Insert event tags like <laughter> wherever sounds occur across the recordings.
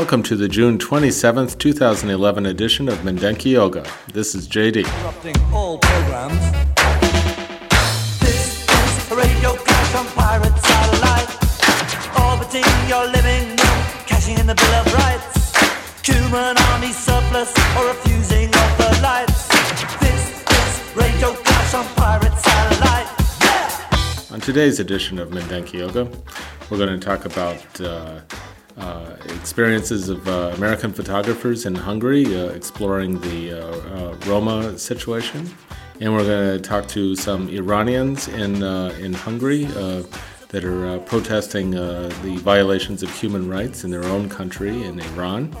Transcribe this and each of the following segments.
Welcome to the June 27th, 2011 edition of Mindenki Joga. This is JD. all programs. This is radio clash on pirate satellite. Orbiting your living room, cashing in the Bill of Rights. Human army surplus or refusing of the lights. This is radio clash on pirate satellite. Yeah! On today's edition of Mindenki Joga, we're going to talk about uh, uh, experiences of uh, American photographers in Hungary uh, exploring the uh, Roma situation. And we're going to talk to some Iranians in, in Hungary that are protesting the violations of human rights in their own country, in Iran.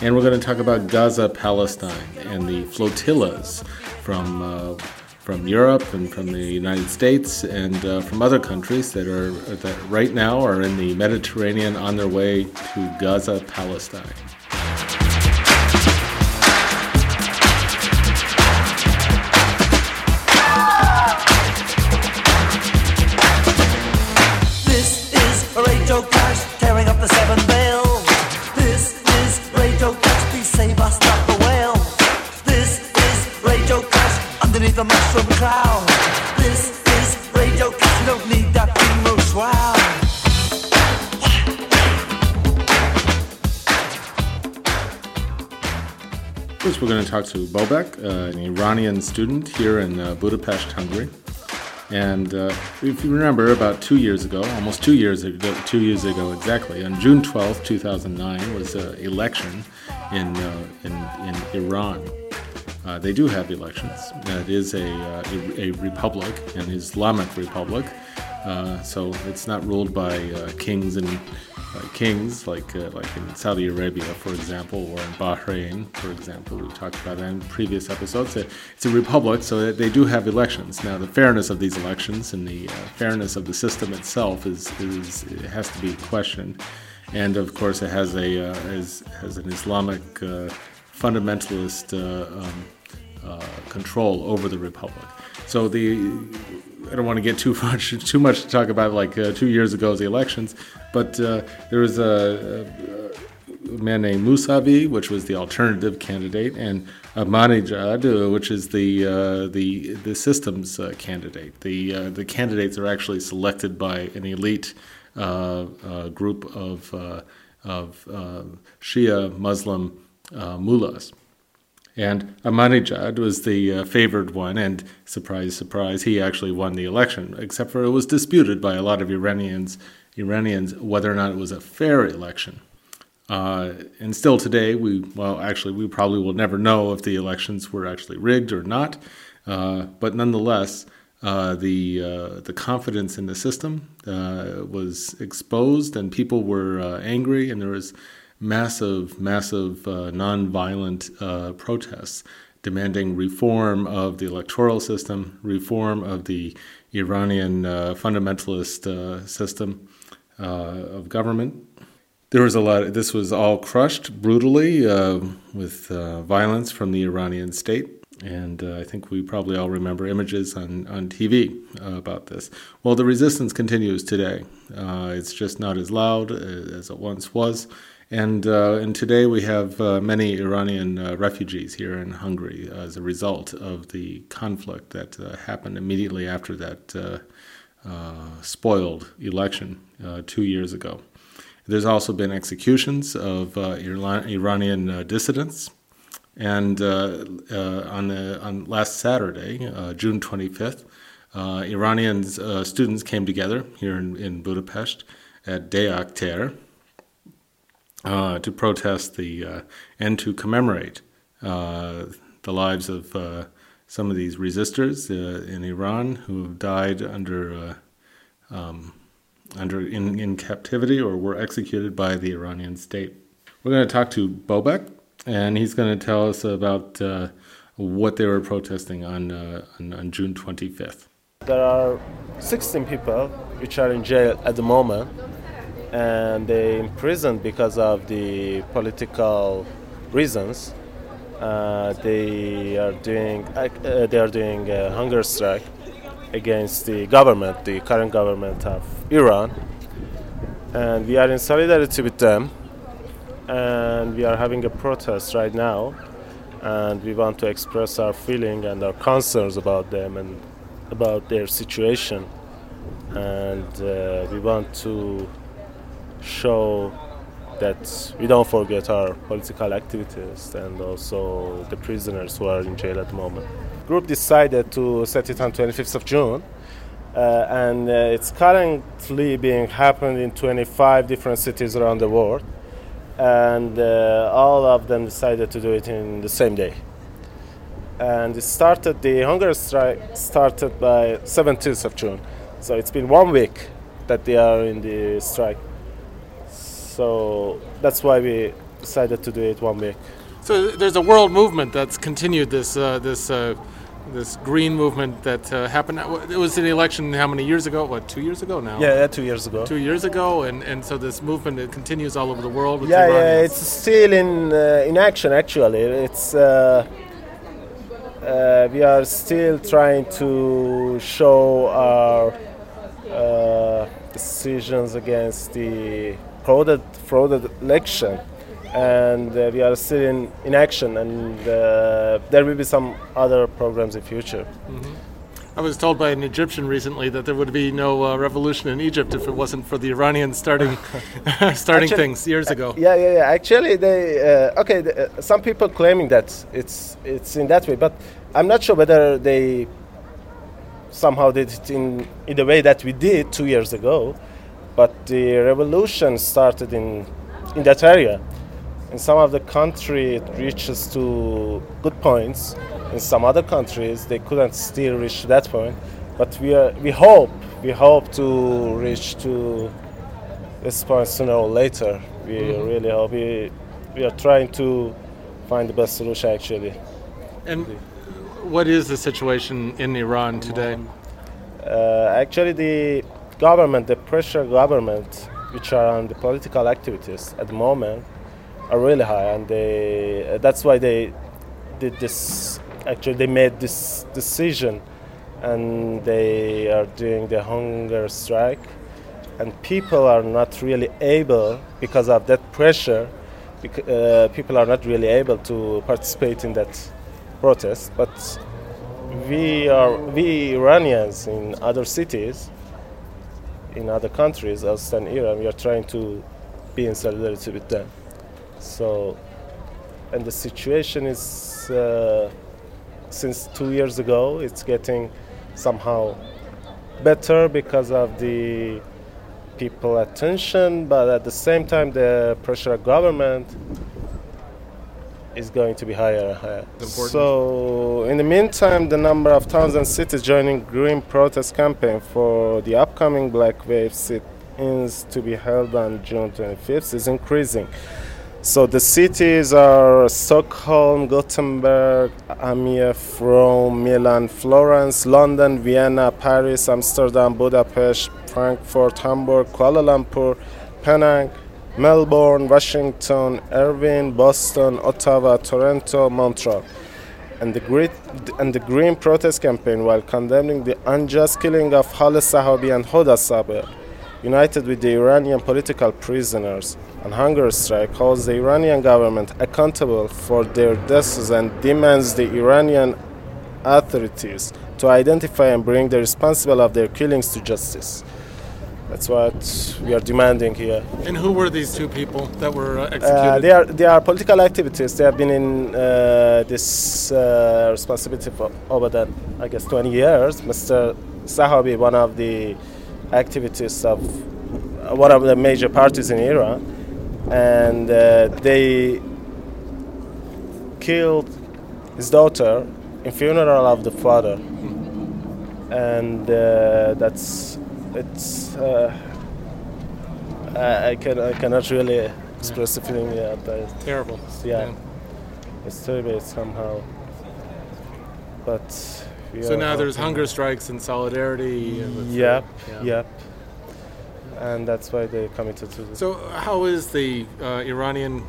And we're going to talk about Gaza, Palestine, and the flotillas from from Europe and from the United States and uh, from other countries that are that right now are in the Mediterranean on their way to Gaza, Palestine. We're going to talk to Bobek, uh, an Iranian student here in uh, Budapest, Hungary. And uh, if you remember, about two years ago, almost two years ago, two years ago exactly, on June 12th, 2009, was an election in, uh, in, in Iran. Uh, they do have elections. It is a, uh, a, a republic, an Islamic republic. Uh, so it's not ruled by uh, kings and uh, kings like uh, like in Saudi Arabia, for example, or in Bahrain, for example. We've talked about that in previous episodes. It's a republic, so they do have elections. Now, the fairness of these elections and the uh, fairness of the system itself is, is it has to be questioned. And of course, it has a uh, has, has an Islamic fundamentalist um, control over the republic. So the I don't want to get too much too much to talk about like uh, two years ago's elections, but uh, there was a, a, man named Musavi, which was the alternative candidate, and Ahmadinejad, which is the uh, the the systems uh, candidate. The uh, the candidates are actually selected by an elite uh, group of of Shia Muslim mullahs. And Ahmadinejad was the uh, favored one, and surprise, surprise, he actually won the election. Except for it was disputed by a lot of Iranians, Iranians whether or not it was a fair election. Uh, and still today, we well, actually, we probably will never know if the elections were actually rigged or not. Uh, but nonetheless, uh, the uh, the confidence in the system uh, was exposed, and people were angry, and there was massive, massive uh, nonviolent uh, protests demanding reform of the electoral system, reform of the Iranian uh, fundamentalist uh, system uh, of government. There was a lot. This was all crushed brutally uh, with violence from the Iranian state, and uh, I think we probably all remember images on on TV uh, about this. Well, the resistance continues today. Uh, it's just not as loud as it once was, and uh, and today we have uh, many Iranian uh, refugees here in Hungary as a result of the conflict that uh, happened immediately after that uh, uh, spoiled election two years ago. There's also been executions of Iran- Iranian dissidents, and on the on last Saturday, June 25th, uh, Iranian students came together here in, in Budapest at Deák tér uh, to protest the uh, and to commemorate uh, the lives of uh, some of these resistors in Iran who have died under um, under in, in captivity or were executed by the Iranian state. We're going to talk to Bobek, and he's going to tell us about what they were protesting on, on, on June 25th. There are 16 people which are in jail at the moment, and they imprisoned because of the political reasons. Uh, they are doing uh, they are doing a hunger strike against the government, the current government of Iran, and we are in solidarity with them. And we are having a protest right now, and we want to express our feeling and our concerns about them and about their situation, and uh, we want to show that we don't forget our political activities and also the prisoners who are in jail at the moment. Group decided to set it on 25th of June, uh, and uh, it's currently being happened in 25 different cities around the world, and uh, all of them decided to do it in the same day and it started the hunger strike started by 17th of June. So it's been one week that they are in the strike. So that's why we decided to do it one week. So there's a world movement that's continued this uh, this uh, this green movement that uh, happened. It was an election how many years ago? What two years ago now? Yeah, yeah two years ago. Two years ago, and, and so this movement it continues all over the world. yeah, yeah, it's still in uh, in action. Actually, it's uh, uh, we are still trying to show our uh, decisions against the frauded, frauded election and uh, we are still in, in action and uh, there will be some other programs in future mm-hmm. I was told by an Egyptian recently that there would be no uh, revolution in Egypt if it wasn't for the Iranians starting <laughs> <laughs> starting Actually, things years ago. Yeah, yeah, yeah. Actually, they uh, okay. The, uh, some people claiming that it's it's in that way, but I'm not sure whether they somehow did it in in the way that we did two years ago. But the revolution started in in that area. In some of the country, it reaches to good points. In some other countries they couldn't still reach that point. But we are we hope we hope to reach to this point sooner or later. We mm-hmm. really hope. We we are trying to find the best solution actually. And what is the situation in Iran today? Uh, actually the government the pressure government which are on the political activities at the moment are really high. And they that's why they did this actually they made this decision and they are doing the hunger strike. And people are not really able because of that pressure uh, people are not really able to participate in that protest. But we are we Iranians in other cities in other countries other than Iran we are trying to be in solidarity with them so and the situation is uh, since two years ago. It's getting somehow better because of the people attention, but at the same time, the pressure of government is going to be higher and higher. So, in the meantime, the number of towns and cities joining Green Protest campaign for the upcoming Black Wave sit-ins to be held on June 25th is increasing. So the cities are Stockholm, Gothenburg, Amiens, Rome, Milan, Florence, London, Vienna, Paris, Amsterdam, Budapest, Frankfurt, Hamburg, Kuala Lumpur, Penang, Melbourne, Washington, Irvine, Boston, Ottawa, Toronto, Montreal. And the, great, and the Green Protest Campaign, while condemning the unjust killing of Haleh Sahabi and Hoda Saber, united with the Iranian political prisoners on hunger strike, holds the Iranian government accountable for their deaths and demands the Iranian authorities to identify and bring the responsible of their killings to justice. That's what we are demanding here. And who were these two people that were uh, executed? Uh, they are they are political activists. They have been in uh, this uh, responsibility for over that I guess 20 years. Mr. Sahabi, one of the activists of uh, one of the major parties in Iran, and uh, they killed his daughter in funeral of the father, and uh, that's it's. Uh, I, I can I cannot really express the feeling. Yeah, but Terrible. yeah, it's terrible somehow. But So now there's hunger strikes and solidarity. and with the- Yep, yeah. yep. And that's why they committed to this. So how is the uh, Iranian,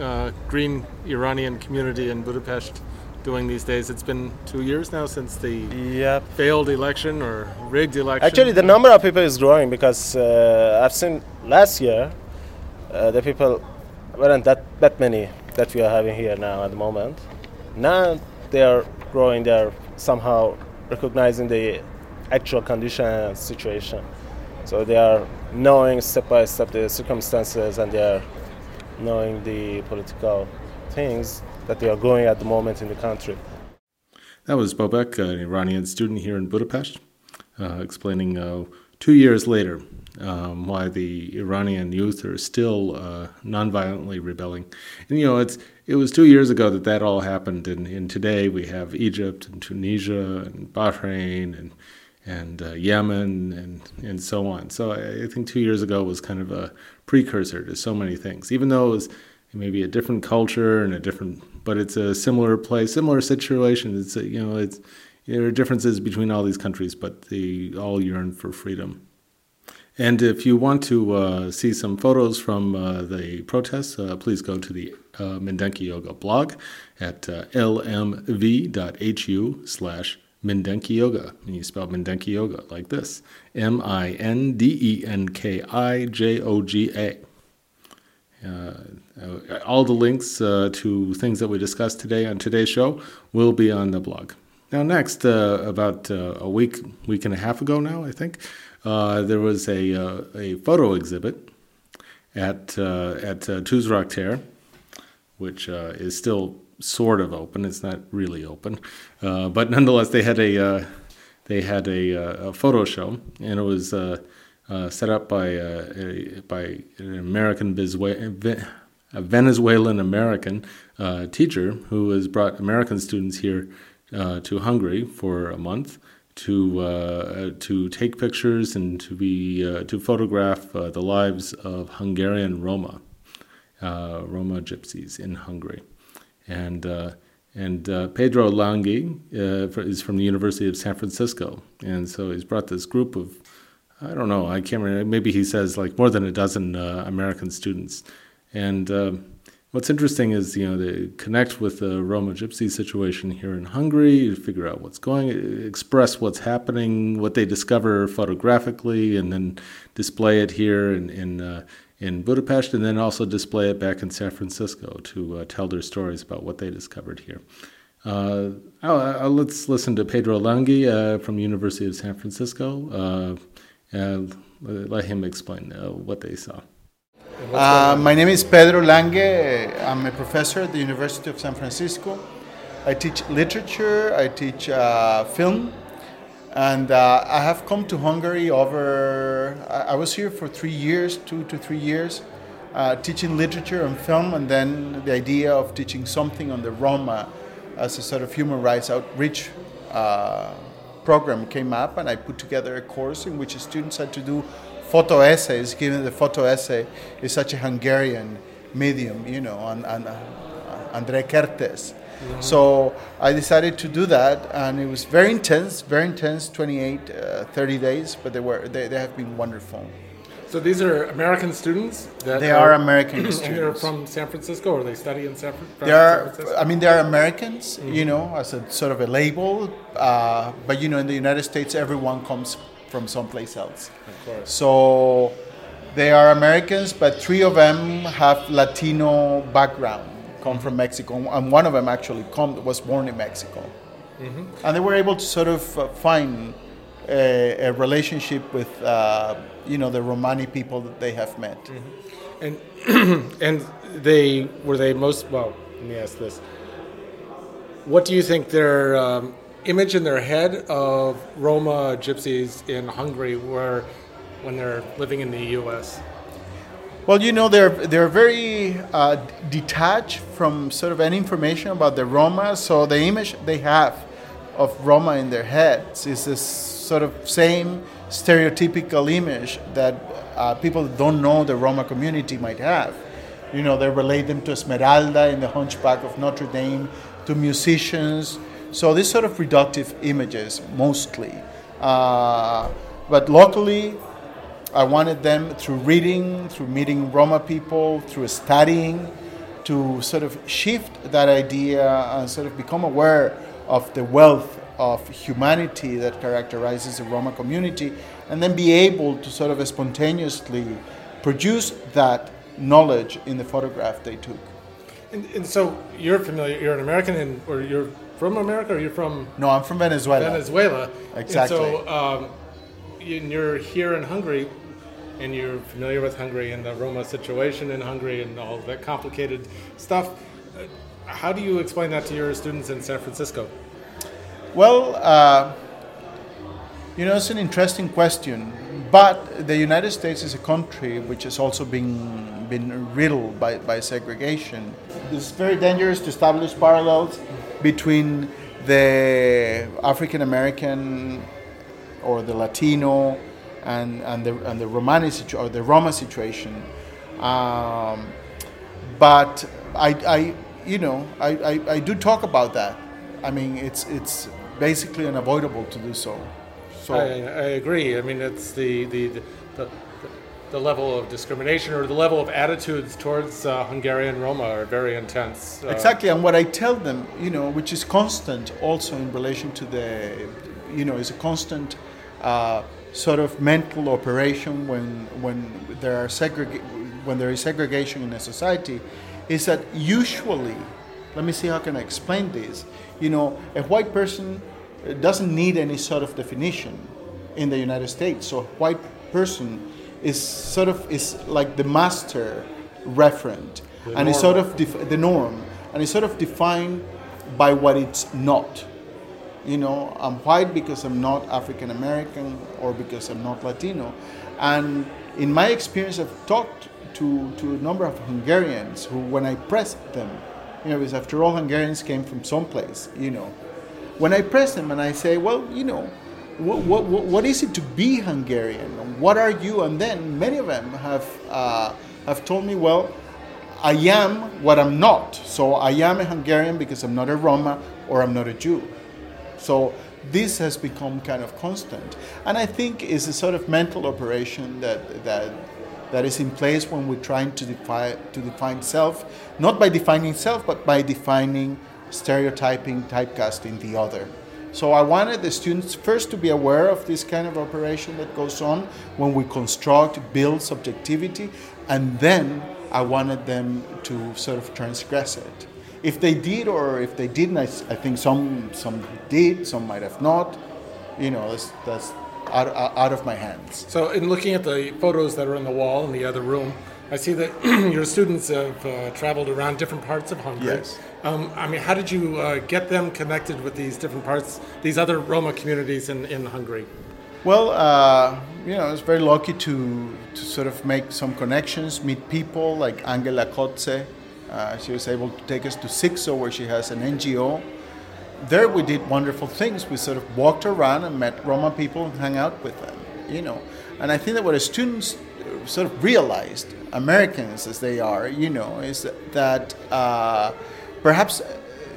uh, green Iranian community in Budapest doing these days? It's been two years now since the Yep. failed election or rigged election. Actually, the number of people is growing because uh, I've seen last year uh, the people weren't that that many that we are having here now at the moment. Now they are growing. They are somehow recognizing the actual condition and situation. So they are knowing step by step the circumstances and they are knowing the political things that they are going at the moment in the country. That was Bobek, an Iranian student here in Budapest, uh, explaining uh, two years later um, why the Iranian youth are still uh, nonviolently rebelling. And you know, it's it was two years ago that that all happened, and, and today we have Egypt and Tunisia and Bahrain and and uh, Yemen and and so on. So I, I think two years ago was kind of a precursor to so many things, even though it was maybe a different culture and a different, but it's a similar place, similar situation. It's a, you know it's there are differences between all these countries, but they all yearn for freedom. And if you want to uh, see some photos from uh, the protests, uh, please go to the uh, Mindenki Joga blog at uh, lmv.hu slash Mindenki Joga. And you spell Mindenki Joga like this M I N D E N K I J O G A. Uh, all the links uh, to things that we discussed today on today's show will be on the blog. Now, next, uh, about a week, week and a half ago now, I think, there was a, a photo exhibit at, at uh, Tuzrak which is still sort of open. It's not really open, uh, but <laughs> nonetheless, they had a uh, they had a, a photo show, and it was uh, set up by by an American Bizwa- a Venezuelan American uh, teacher who has brought American students here uh, to Hungary for a month to uh, to take pictures and to be uh, to photograph uh, the lives of Hungarian Roma, uh, Roma gypsies in Hungary, and. And Pedro Lange is from the University of San Francisco, and so he's brought this group of, I don't know, I can't remember. Maybe he says like more than a dozen American students, and uh, what's interesting is you know they connect with the Roma Gypsy situation here in Hungary, figure out what's going, express what's happening, what they discover photographically, and then display it here in in, uh, in Budapest, and then also display it back in San Francisco to uh, tell their stories about what they discovered here. Uh, I'll, I'll- let's listen to Pedro Lange uh, from University of San Francisco. Uh, and let him explain uh, what they saw. Uh, my name is Pedro Lange. I'm a professor at the University of San Francisco. I teach literature, I teach uh, film, and uh, I have come to Hungary over. I was here for three years, two to three years, uh, teaching literature and film, and then the idea of teaching something on the Roma as a sort of human rights outreach uh, program came up, and I put together a course in which students had to do photo essays, given the photo essay is such a Hungarian medium, you know, and, and uh, André Kertész. So I decided to do that, and it was very intense, very intense 28, uh, 30 days, but they, were, they, they have been wonderful. So these are American students that They are American <clears throat> and they're from San Francisco, or they study in San, Fran- They are, San Francisco. I mean, they are Americans, you know, as a sort of a label, uh, but you know, in the United States, everyone comes from someplace else. Of course. So they are Americans, but three of them have Latino background, come from Mexico, and one of them actually come, was born in Mexico. And they were able to sort of uh, find a, a relationship with, uh, you know, the Romani people that they have met. And <clears throat> and they were they most well. Let me ask this: What do you think their um, image in their head of Roma gypsies in Hungary where when they're living in the US? Well, you know, they're they're very uh, detached from sort of any information about the Roma. So the image they have of Roma in their heads is this sort of same stereotypical image that uh, people that don't know the Roma community might have. You know, they relate them to Esmeralda in the Hunchback of Notre Dame, to musicians. So these sort of reductive images mostly. Uh, but locally, I wanted them through reading, through meeting Roma people, through studying, to sort of shift that idea and sort of become aware of the wealth of humanity that characterizes the Roma community, and then be able to sort of spontaneously produce that knowledge in the photograph they took. And, and so you're familiar, you're an American, and, or you're from America, or you're from No, I'm from Venezuela. Venezuela. Exactly. And so um, you're here in Hungary, and you're familiar with Hungary and the Roma situation in Hungary and all that complicated stuff. Uh, How do you explain that to your students in San Francisco? Well, uh, you know, it's an interesting question. But the United States is a country which has also been, been riddled by, by segregation. It's very dangerous to establish parallels between the African American or the Latino and, and, the, and the Romani situ- or the Roma situation. Um, but I, I, you know, I, I, I do talk about that. I mean, it's, it's basically unavoidable to do so. So I, I agree. I mean, it's the the, the, the, the level of discrimination or the level of attitudes towards uh, Hungarian Roma are very intense. Uh, Exactly, and what I tell them, you know, which is constant also in relation to the, you know, is a constant uh, sort of mental operation when when there are segreg- when there is segregation in a society, is that usually, let me see how can I explain this. You know, a white person doesn't need any sort of definition in the United States. So white person is sort of is like the master referent, and it's sort of def- the norm, and it's sort of defined by what it's not. You know, I'm white because I'm not African American or because I'm not Latino, and in my experience, I've talked to to a number of Hungarians who, when I pressed them, you know, because after all, Hungarians came from someplace, you know. When I press them and I say, well, you know, what, what, what is it to be Hungarian? What are you? And then many of them have, uh, have told me, well, I am what I'm not. So I am a Hungarian because I'm not a Roma or I'm not a Jew. So this has become kind of constant. And I think it's a sort of mental operation that, that, that is in place when we're trying to define, to define self, not by defining self, but by defining stereotyping, typecasting the other. So I wanted the students first to be aware of this kind of operation that goes on when we construct, build subjectivity, and then I wanted them to sort of transgress it. If they did or if they didn't, I, I think some some did, some might have not. You know, that's, that's out, out of my hands. So, in looking at the photos that are on the wall in the other room, I see that <clears throat> your students have uh, traveled around different parts of Hungary. Yes. Um, I mean, how did you uh, get them connected with these different parts, these other Roma communities in, in Hungary? Well, uh, you know, I was very lucky to, to sort of make some connections, meet people like Angela Kóczé. Uh, she was able to take us to Sixo, where she has an NGO. There we did wonderful things. We sort of walked around and met Roma people and hung out with them, you know. And I think that what the students sort of realized, Americans as they are, you know, is that uh, perhaps,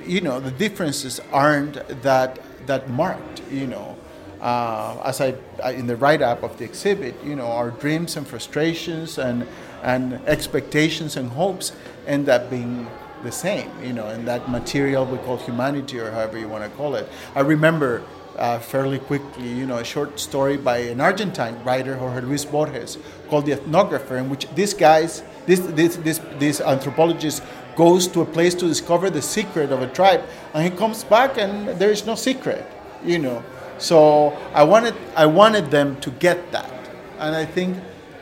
you know, the differences aren't that that marked, you know. Uh, as I, I in the write-up of the exhibit, you know, our dreams and frustrations and and expectations and hopes end up being the same, you know, and that material we call humanity or however you want to call it. I remember uh, fairly quickly, you know, a short story by an Argentine writer, Jorge Luis Borges, called The Ethnographer, in which this guy's, this, this, this, this anthropologist goes to a place to discover the secret of a tribe, and he comes back and there is no secret, you know. So I wanted, I wanted them to get that, and I think,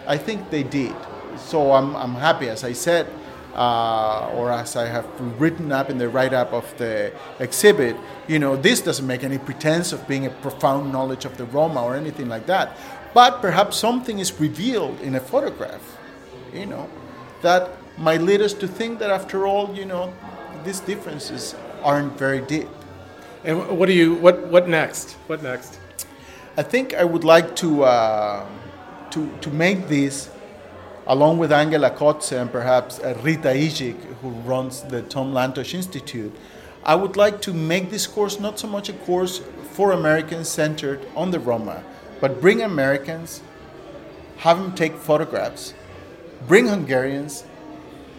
I think they did. So I'm, I'm happy, as I said, uh, or as I have written up in the write up of the exhibit, you know, this doesn't make any pretense of being a profound knowledge of the Roma or anything like that. But perhaps something is revealed in a photograph, you know, that might lead us to think that after all, you know, these differences aren't very deep. And what do you what what next? What next? I think I would like to uh, to to make this along with Angela Kóczé and perhaps uh, Rita Izsák, who runs the Tom Lantos Institute. I would like to make this course not so much a course for Americans centered on the Roma, but bring Americans, have them take photographs, bring Hungarians,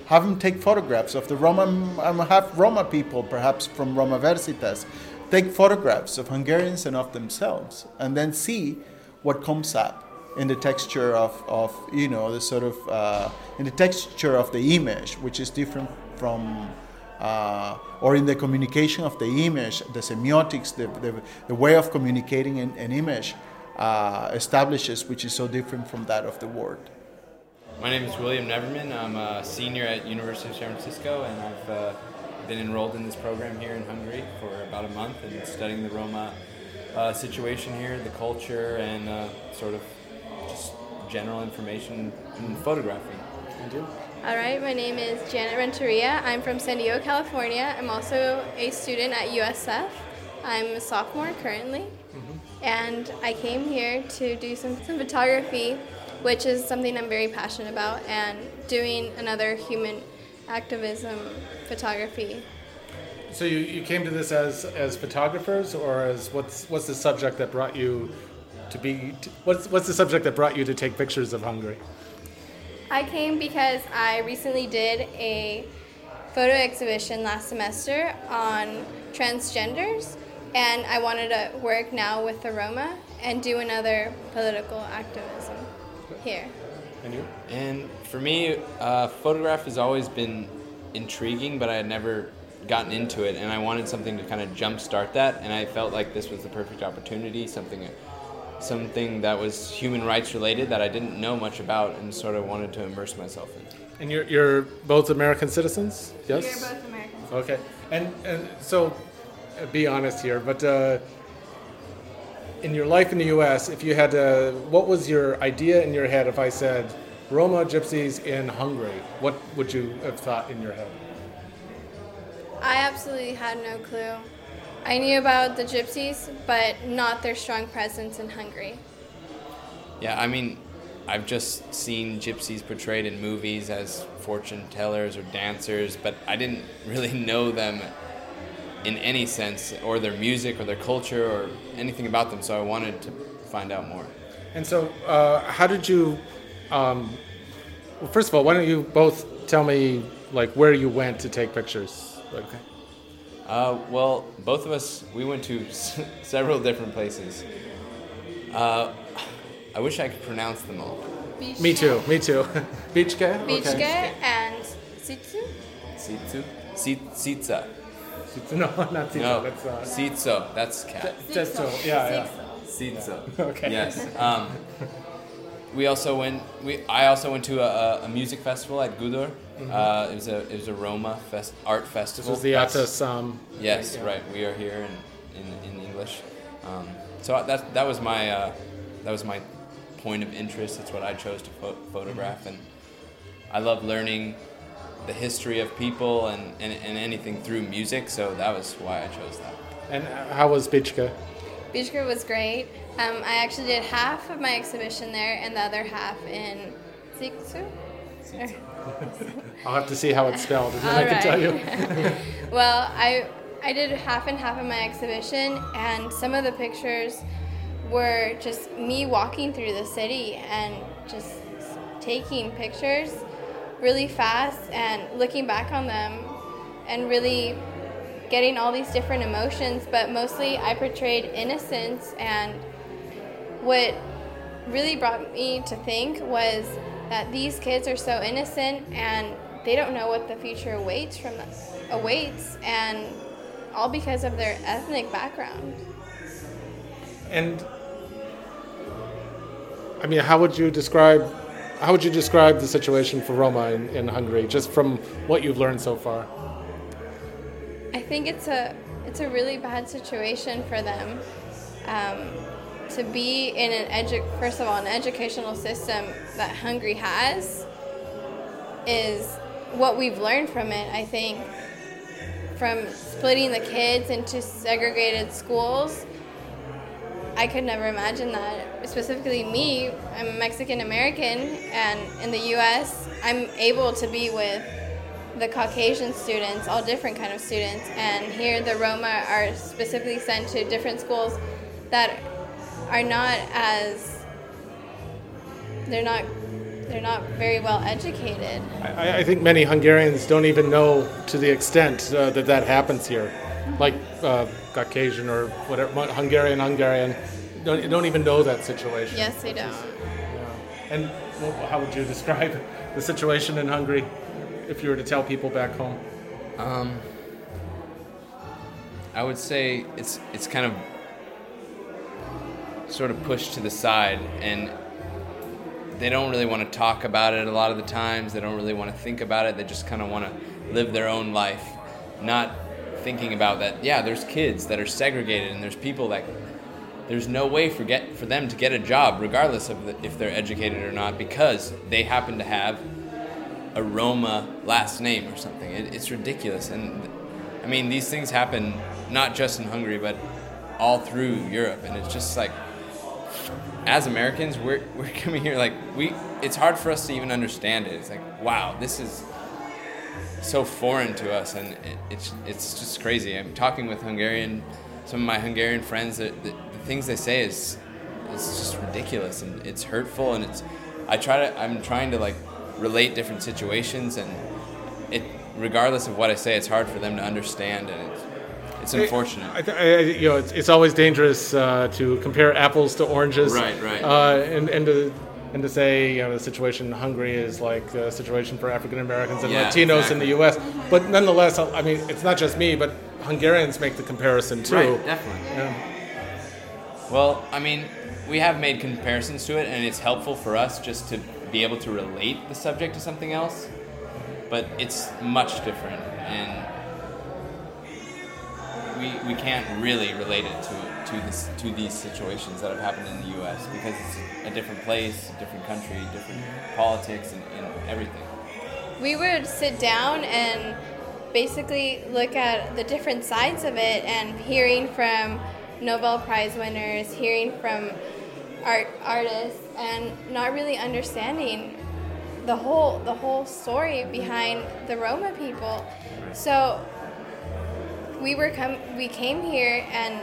have them take photographs of the Roma, um, have Roma people, perhaps from Romaversitas, take photographs of Hungarians and of themselves, and then see what comes up in the texture of, of you know, the sort of, uh, in the texture of the image, which is different from, uh, or in the communication of the image, the semiotics, the, the, the way of communicating an, an image uh, establishes, which is so different from that of the word. My name is William Neverman. I'm a senior at University of San Francisco, and I've uh, been enrolled in this program here in Hungary for about a month and studying the Roma uh, situation here, the culture, and uh, sort of general information in photographing. All right, my name is Janet Renteria. I'm from San Diego, California. I'm also a student at USF. I'm a sophomore currently, mm-hmm. and I came here to do some, some photography, which is something I'm very passionate about, and doing another human activism photography. So you, you came to this as as photographers, or as what's what's the subject that brought you to be? To, what's what's the subject that brought you to take pictures of Hungary? I came because I recently did a photo exhibition last semester on transgenders, and I wanted to work now with the Roma and do another political activism here. And you? And for me, uh, photograph has always been intriguing, but I had never gotten into it, and I wanted something to kind of jumpstart that, and I felt like this was the perfect opportunity, something, something that was human rights related that I didn't know much about, and sort of wanted to immerse myself in. And you're you're both American citizens, yes? We're both Americans. Okay, and and so, uh, be honest here, but uh, in your life in the U.S., if you had to, what was your idea in your head? If I said Roma gypsies in Hungary, what would you have thought in your head? I absolutely had no clue. I knew about the gypsies, but not their strong presence in Hungary. Yeah, I mean, I've just seen gypsies portrayed in movies as fortune tellers or dancers, but I didn't <laughs> really know them in any sense, or their music, or their culture, or anything about them. So I wanted to find out more. And so, uh, how did you? Um, well, first of all, why don't you both tell me like where you went to take pictures? Like, Uh, well, both of us, we went to s- <laughs> several different places. Uh, I wish I could pronounce them all. Me too. Me too. <laughs> Beachka. Bicske and Sitsu. Sitsu? Sit- Sitsa. <laughs> No, not Tito. No, That's uh, Sitso. That's cat. Testo. Yeah, yeah. Sitso. Okay. Yes. Um, we also went. We I also went to a, a music festival at Gudor. Uh, it was a it was a Roma fest, art This festival. was the That's- Atas. Um, Yes, yeah. right. We are here in in, in English. Um, so that that was my uh, that was my point of interest. That's what I chose to pho- photograph, and I love learning the history of people and, and, and anything through music. So that was why I chose that. And how was Beachka? Bicske was great. Um, I actually did half of my exhibition there and the other half in Sitsu. <laughs> I'll have to see how it's spelled, and then All I can tell you. <laughs> well, I I did half and half of my exhibition, and some of the pictures were just me walking through the city and just taking pictures really fast and looking back on them and really getting all these different emotions. But mostly, I portrayed innocence, and what really brought me to think was that these kids are so innocent and they don't know what the future awaits from them, awaits and all because of their ethnic background. And I mean, how would you describe how would you describe the situation for Roma in, in Hungary, just from what you've learned so far? I think it's a it's a really bad situation for them um, to be in an edu- first of all an educational system that Hungary has is what we've learned from it. I think from splitting the kids into segregated schools. I could never imagine that. Specifically, me, I'm Mexican American, and in the U.S., I'm able to be with the Caucasian students, all different kind of students, and here the Roma are specifically sent to different schools that are not as they're not they're not very well educated. I, I think many Hungarians don't even know to the extent uh, that that happens here, like uh, Caucasian or whatever Hungarian Hungarian don't don't even know that situation. Yes, they don't. Yeah. And well, how would you <laughs> describe the situation in Hungary if you were to tell people back home? Um, I would say it's it's kind of sort of pushed to the side and they don't really want to talk about it a lot of the times. They don't really want to think about it. They just kind of want to live their own life, not thinking about that. Yeah, there's kids that are segregated, and there's people that there's no way for get for them to get a job, regardless of the, if they're educated or not, because they happen to have a Roma last name or something. It, it's ridiculous, and I mean these things happen not just in Hungary, but all through Europe, and it's just like as Americans, we're, <laughs> we're coming here like we. It's hard for us to even understand it. It's like, wow, this is so foreign to us, and it, it's it's just crazy. I'm talking with Hungarian, some of my Hungarian friends. That the, the things they say is it's just ridiculous, and it's hurtful, and it's. I try to. I'm trying to like relate different situations, and it. Regardless of what I say, it's hard for them to understand, and it's it's unfortunate. I, I, you know, it's, it's always dangerous uh, to compare apples to oranges. Right, right. Uh, and, and to and to say you know the situation in Hungary is like the situation for African Americans and Yeah, Latinos exactly. in the U.S. But nonetheless, I mean, it's not just me, but Hungarians make the comparison too. Right, definitely. Yeah. Well, I mean, we have made comparisons to it, and it's helpful for us just to be able to relate the subject to something else. But it's much different, and we, we can't really relate it to to this to these situations that have happened in the U.S. because it's a different place, a different country, different politics, and, and everything. we would sit down and basically look at the different sides of it and hearing from Nobel Prize winners, hearing from art artists, and not really understanding the whole the whole story behind the Roma people. So we were come we came here and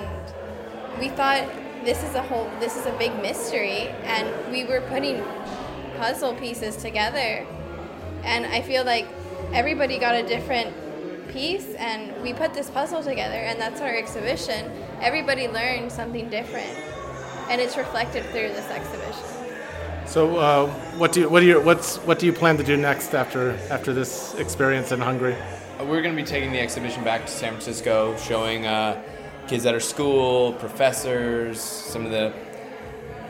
we thought this is a whole this is a big mystery and we were putting puzzle pieces together and I feel like everybody got a different piece and we put this puzzle together and that's our exhibition. Everybody learned something different and it's reflected through this exhibition. So, uh, what do you what do you what's what do you plan to do next after after this experience in Hungary? We're going to be taking the exhibition back to San Francisco, showing uh, kids at our school, professors, some of the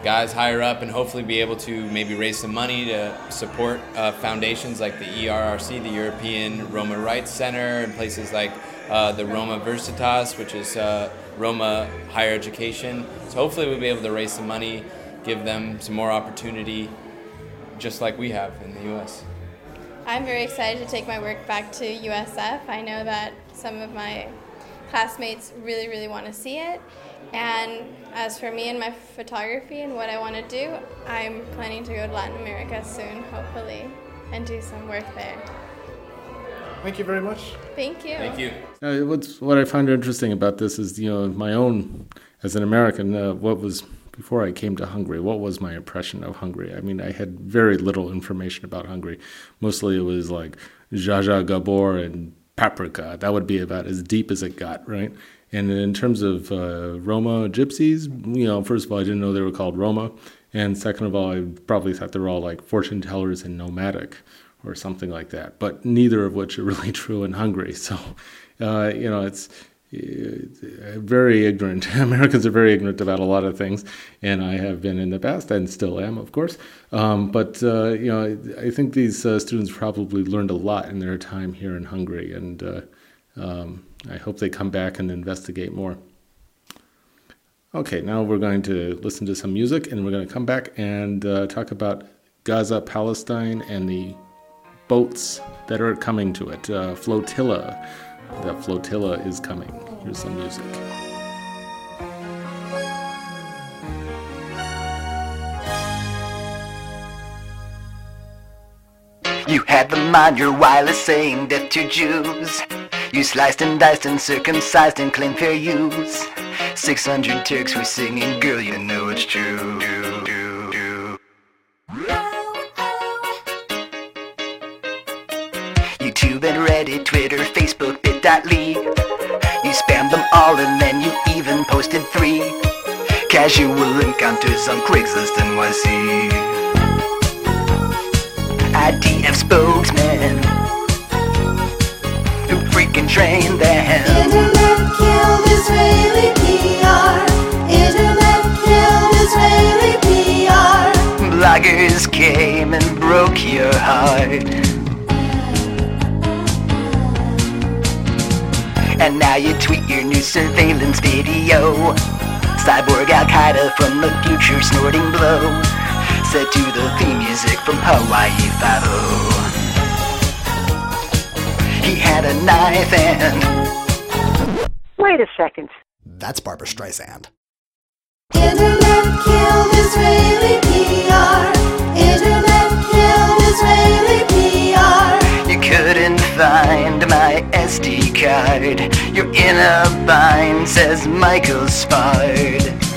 guys higher up, and hopefully be able to maybe raise some money to support uh, foundations like the ERRC, the European Roma Rights Center, and places like uh, the Romaversitas, which is uh, Roma higher education. So hopefully we'll be able to raise some money, give them some more opportunity, just like we have in the U.S. I'm very excited to take my work back to USF. I know that some of my classmates really, really want to see it. And as for me and my photography and what I want to do, I'm planning to go to Latin America soon, hopefully, and do some work there. Thank you very much. Thank you. Thank you. Uh, what's what I find interesting about this is you know my own as an American uh, what was before I came to Hungary what was my impression of Hungary? I mean I had very little information about Hungary. Mostly it was like Zsa Zsa Gabor and paprika. That would be about as deep as it got right? And in terms of uh, Roma gypsies you know first of all I didn't know they were called Roma. And second of all I probably thought they were all like fortune tellers and nomadic or something like that. But neither of which are <laughs> really true in Hungary. So, uh, you know, it's very ignorant. <laughs> Americans are very ignorant about a lot of things, and I have been in the past, and still am, of course. Um, but uh, you know, I think these uh, students probably learned a lot in their time here in Hungary, and uh, um, I hope they come back and investigate more. Okay, now we're going to listen to some music, and we're going to come back and uh, talk about Gaza, Palestine, and the boats that are coming to it. Uh, flotilla. The flotilla is coming. Here's some music. You had the mind your wireless saying death to Jews. You sliced and diced and circumcised and claimed fair use. 600 Turks were singing, girl, you know it's true. Reddit, Twitter, Facebook, bit.ly. You spammed them all and then you even posted three. Casual encounters on Craigslist NYC. IDF spokesman Who freaking trained them Internet killed Israeli PR. Internet killed Israeli PR. Bloggers came and broke your heart And now you tweet your new surveillance video Cyborg Al-Qaeda from the future snorting blow Set to the theme music from Hawaii 5 He had a knife and Wait a second. That's Barbra Streisand. Internet killed Israeli PR. Israeli PR. You couldn't find my SD card You're in a bind, says Michael Spard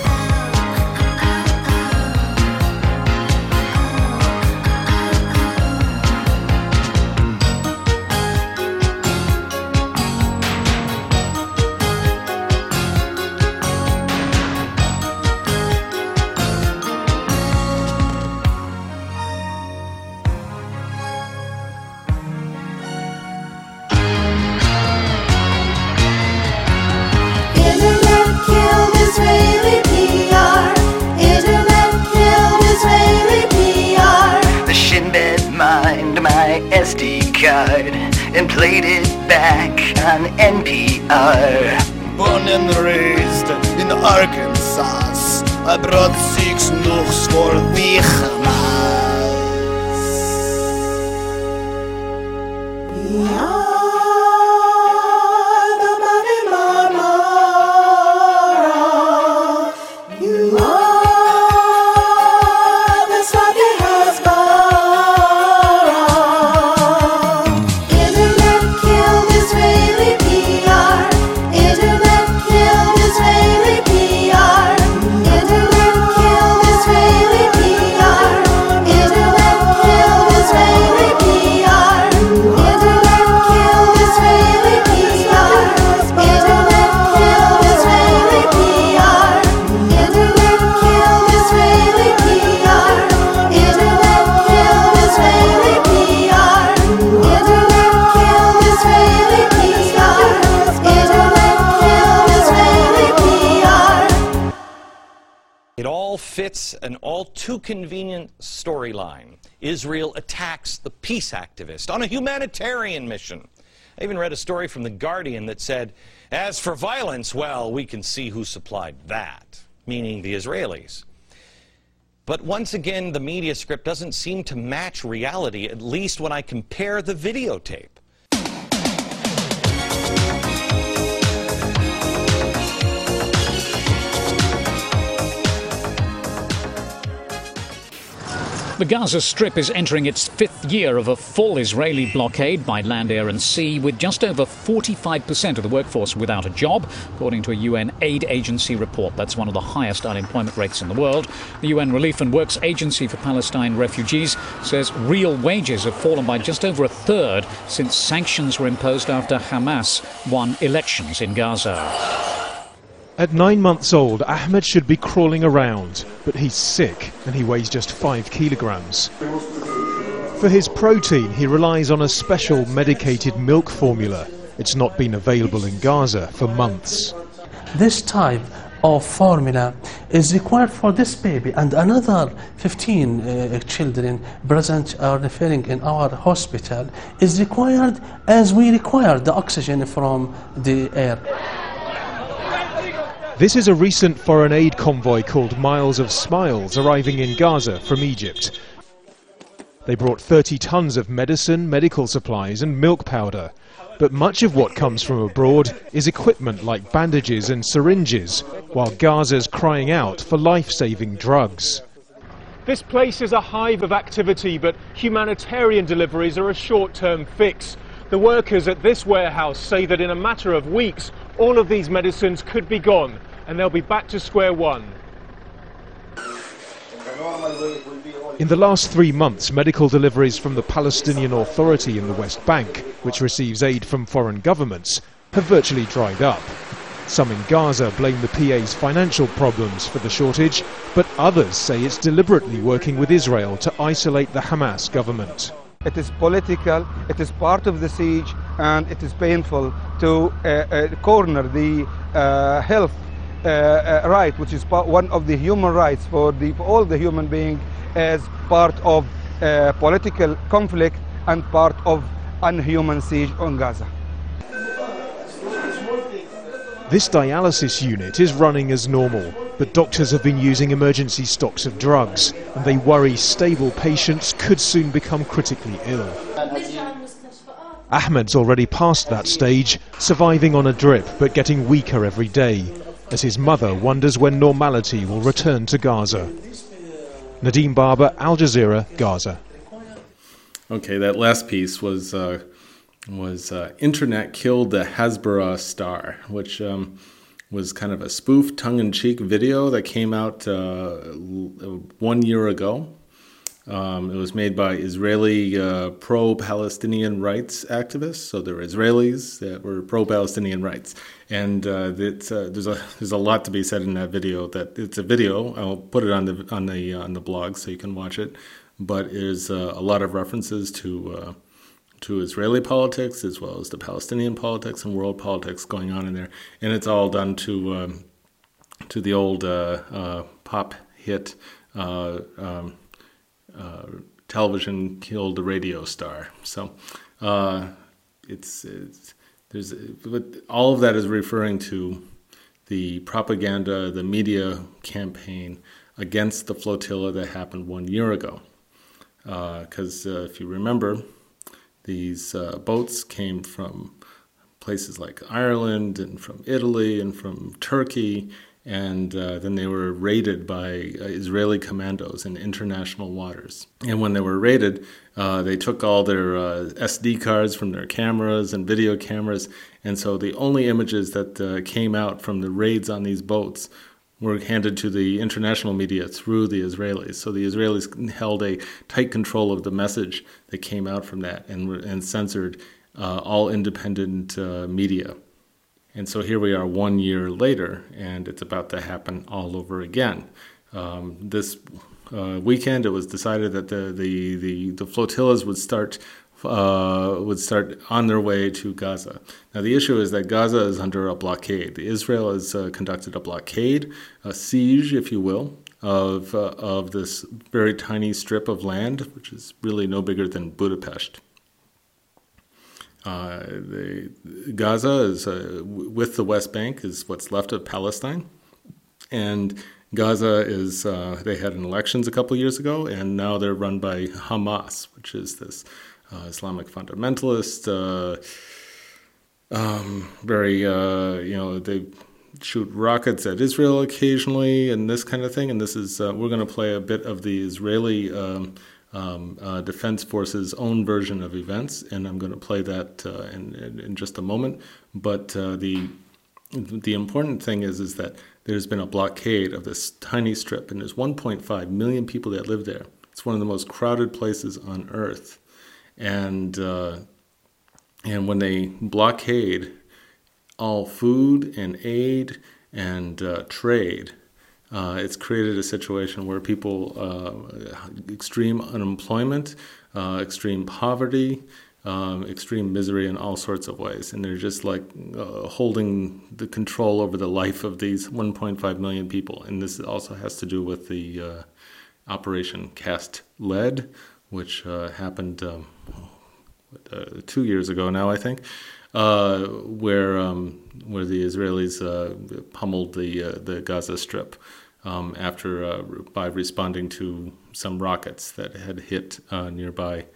Born and raised in Arkansas, I brought six nooks for the You fits an all too convenient storyline. Israel attacks the peace activist on a humanitarian mission. I even read a story from The Guardian that said, as for violence, well, we can see who supplied that, meaning the Israelis. But once again, the media script doesn't seem to match reality, at least when I compare the videotape. The Gaza Strip is entering its fifth year of a full Israeli blockade by land, air, and sea, with just over 45% of the workforce without a job, according to a UN aid agency report. That's one of the highest unemployment rates in the world. The UN Relief and Works Agency for Palestine Refugees says real wages have fallen by just over a third since sanctions were imposed after Hamas won elections in Gaza. At nine months old, Ahmed should be crawling around, but he's sick and he weighs just five kilograms. For his protein, he relies on a special medicated milk formula. It's not been available in Gaza for months. This type of formula is required for this baby and another 15 uh, children present or referring in our hospital is required as we require the oxygen from the air. This is a recent foreign aid convoy called Miles of Smiles arriving in Gaza from Egypt. They brought 30 tons of medicine, medical supplies, and milk powder. But much of what comes from abroad is equipment like bandages and syringes, while Gaza's crying out for life saving drugs. This place is a hive of activity, but humanitarian deliveries are a short term fix. The workers at this warehouse say that in a matter of weeks, all of these medicines could be gone and they'll be back to square one. In the last three months, medical deliveries from the Palestinian Authority in the West Bank, which receives aid from foreign governments, have virtually dried up. Some in Gaza blame the PA's financial problems for the shortage, but others say it's deliberately working with Israel to isolate the Hamas government. It is political, it is part of the siege, and it is painful to uh, uh, corner the uh, health right, which is one of the human rights for, the, for all the human beings, as part of political conflict and part of unhuman siege on Gaza. This dialysis unit is running as normal, but doctors have been using emergency stocks of drugs, and they worry stable patients could soon become critically ill. Ahmed's already past that stage, surviving on a drip but getting weaker every day, as his mother wonders when normality will return to Gaza. Nadim Baba, Al Jazeera, Gaza. Okay, that last piece was uh, was uh, "Internet Killed the Hasbara Star," which um, was kind of a spoof, tongue-in-cheek video that came out uh, one year ago. Um, it was made by Israeli uh, pro-Palestinian rights activists. So there were Israelis that were pro-Palestinian rights, and uh, uh, there's a there's a lot to be said in that video. That it's a video. I'll put it on the on the on the blog so you can watch it. But there's uh, a lot of references to uh, to Israeli politics as well as the Palestinian politics and world politics going on in there, and it's all done to um, to the old uh, uh, pop hit. Uh, um, uh, television killed the radio star. So uh, it's, it's there's but all of that is referring to the propaganda, the media campaign against the flotilla that happened one year ago. Because uh, if you remember, these uh, boats came from places like Ireland and from Italy and from Turkey, and uh, then they were raided by uh, Israeli commandos in international waters. And when they were raided, uh, they took all their uh, SD cards from their cameras and video cameras, and so the only images that uh, came out from the raids on these boats were handed to the international media through the Israelis. So the Israelis held a tight control of the message that came out from that and, and censored uh, all independent uh, media. And so here we are one year later, and it's about to happen all over again. Um, this uh, weekend, it was decided that the, the, the, the flotillas would start uh, would start on their way to Gaza. Now, the issue is that Gaza is under a blockade. Israel has uh, conducted a blockade, a siege, if you will, of, uh, of this very tiny strip of land, which is really no bigger than Budapest. Uh, the, Gaza is uh, with the West Bank is what's left of Palestine, and Gaza is uh, they had an elections a couple years ago, and now they're run by Hamas, which is this uh, Islamic fundamentalist, uh, um, very uh, you know they shoot rockets at Israel occasionally and this kind of thing. And this is we're going to play a bit of the Israeli. Um, um, uh, Defense Force's own version of events, and I'm going to play that uh, in, in, in, just a moment. But uh, the the important thing is is that there's been a blockade of this tiny strip, and there's 1.5 million people that live there. It's one of the most crowded places on earth, and uh, and when they blockade all food and aid and uh, trade uh, it's created a situation where people, uh, extreme unemployment, uh, extreme poverty, um, extreme misery in all sorts of ways, and they're just like uh, holding the control over the life of these 1.5 million people. And this also has to do with the Operation Cast Lead, which uh, happened um, uh, two years ago now, I think, uh, where um, where the Israelis uh, pummeled the the Gaza Strip um, after by responding to some rockets that had hit nearby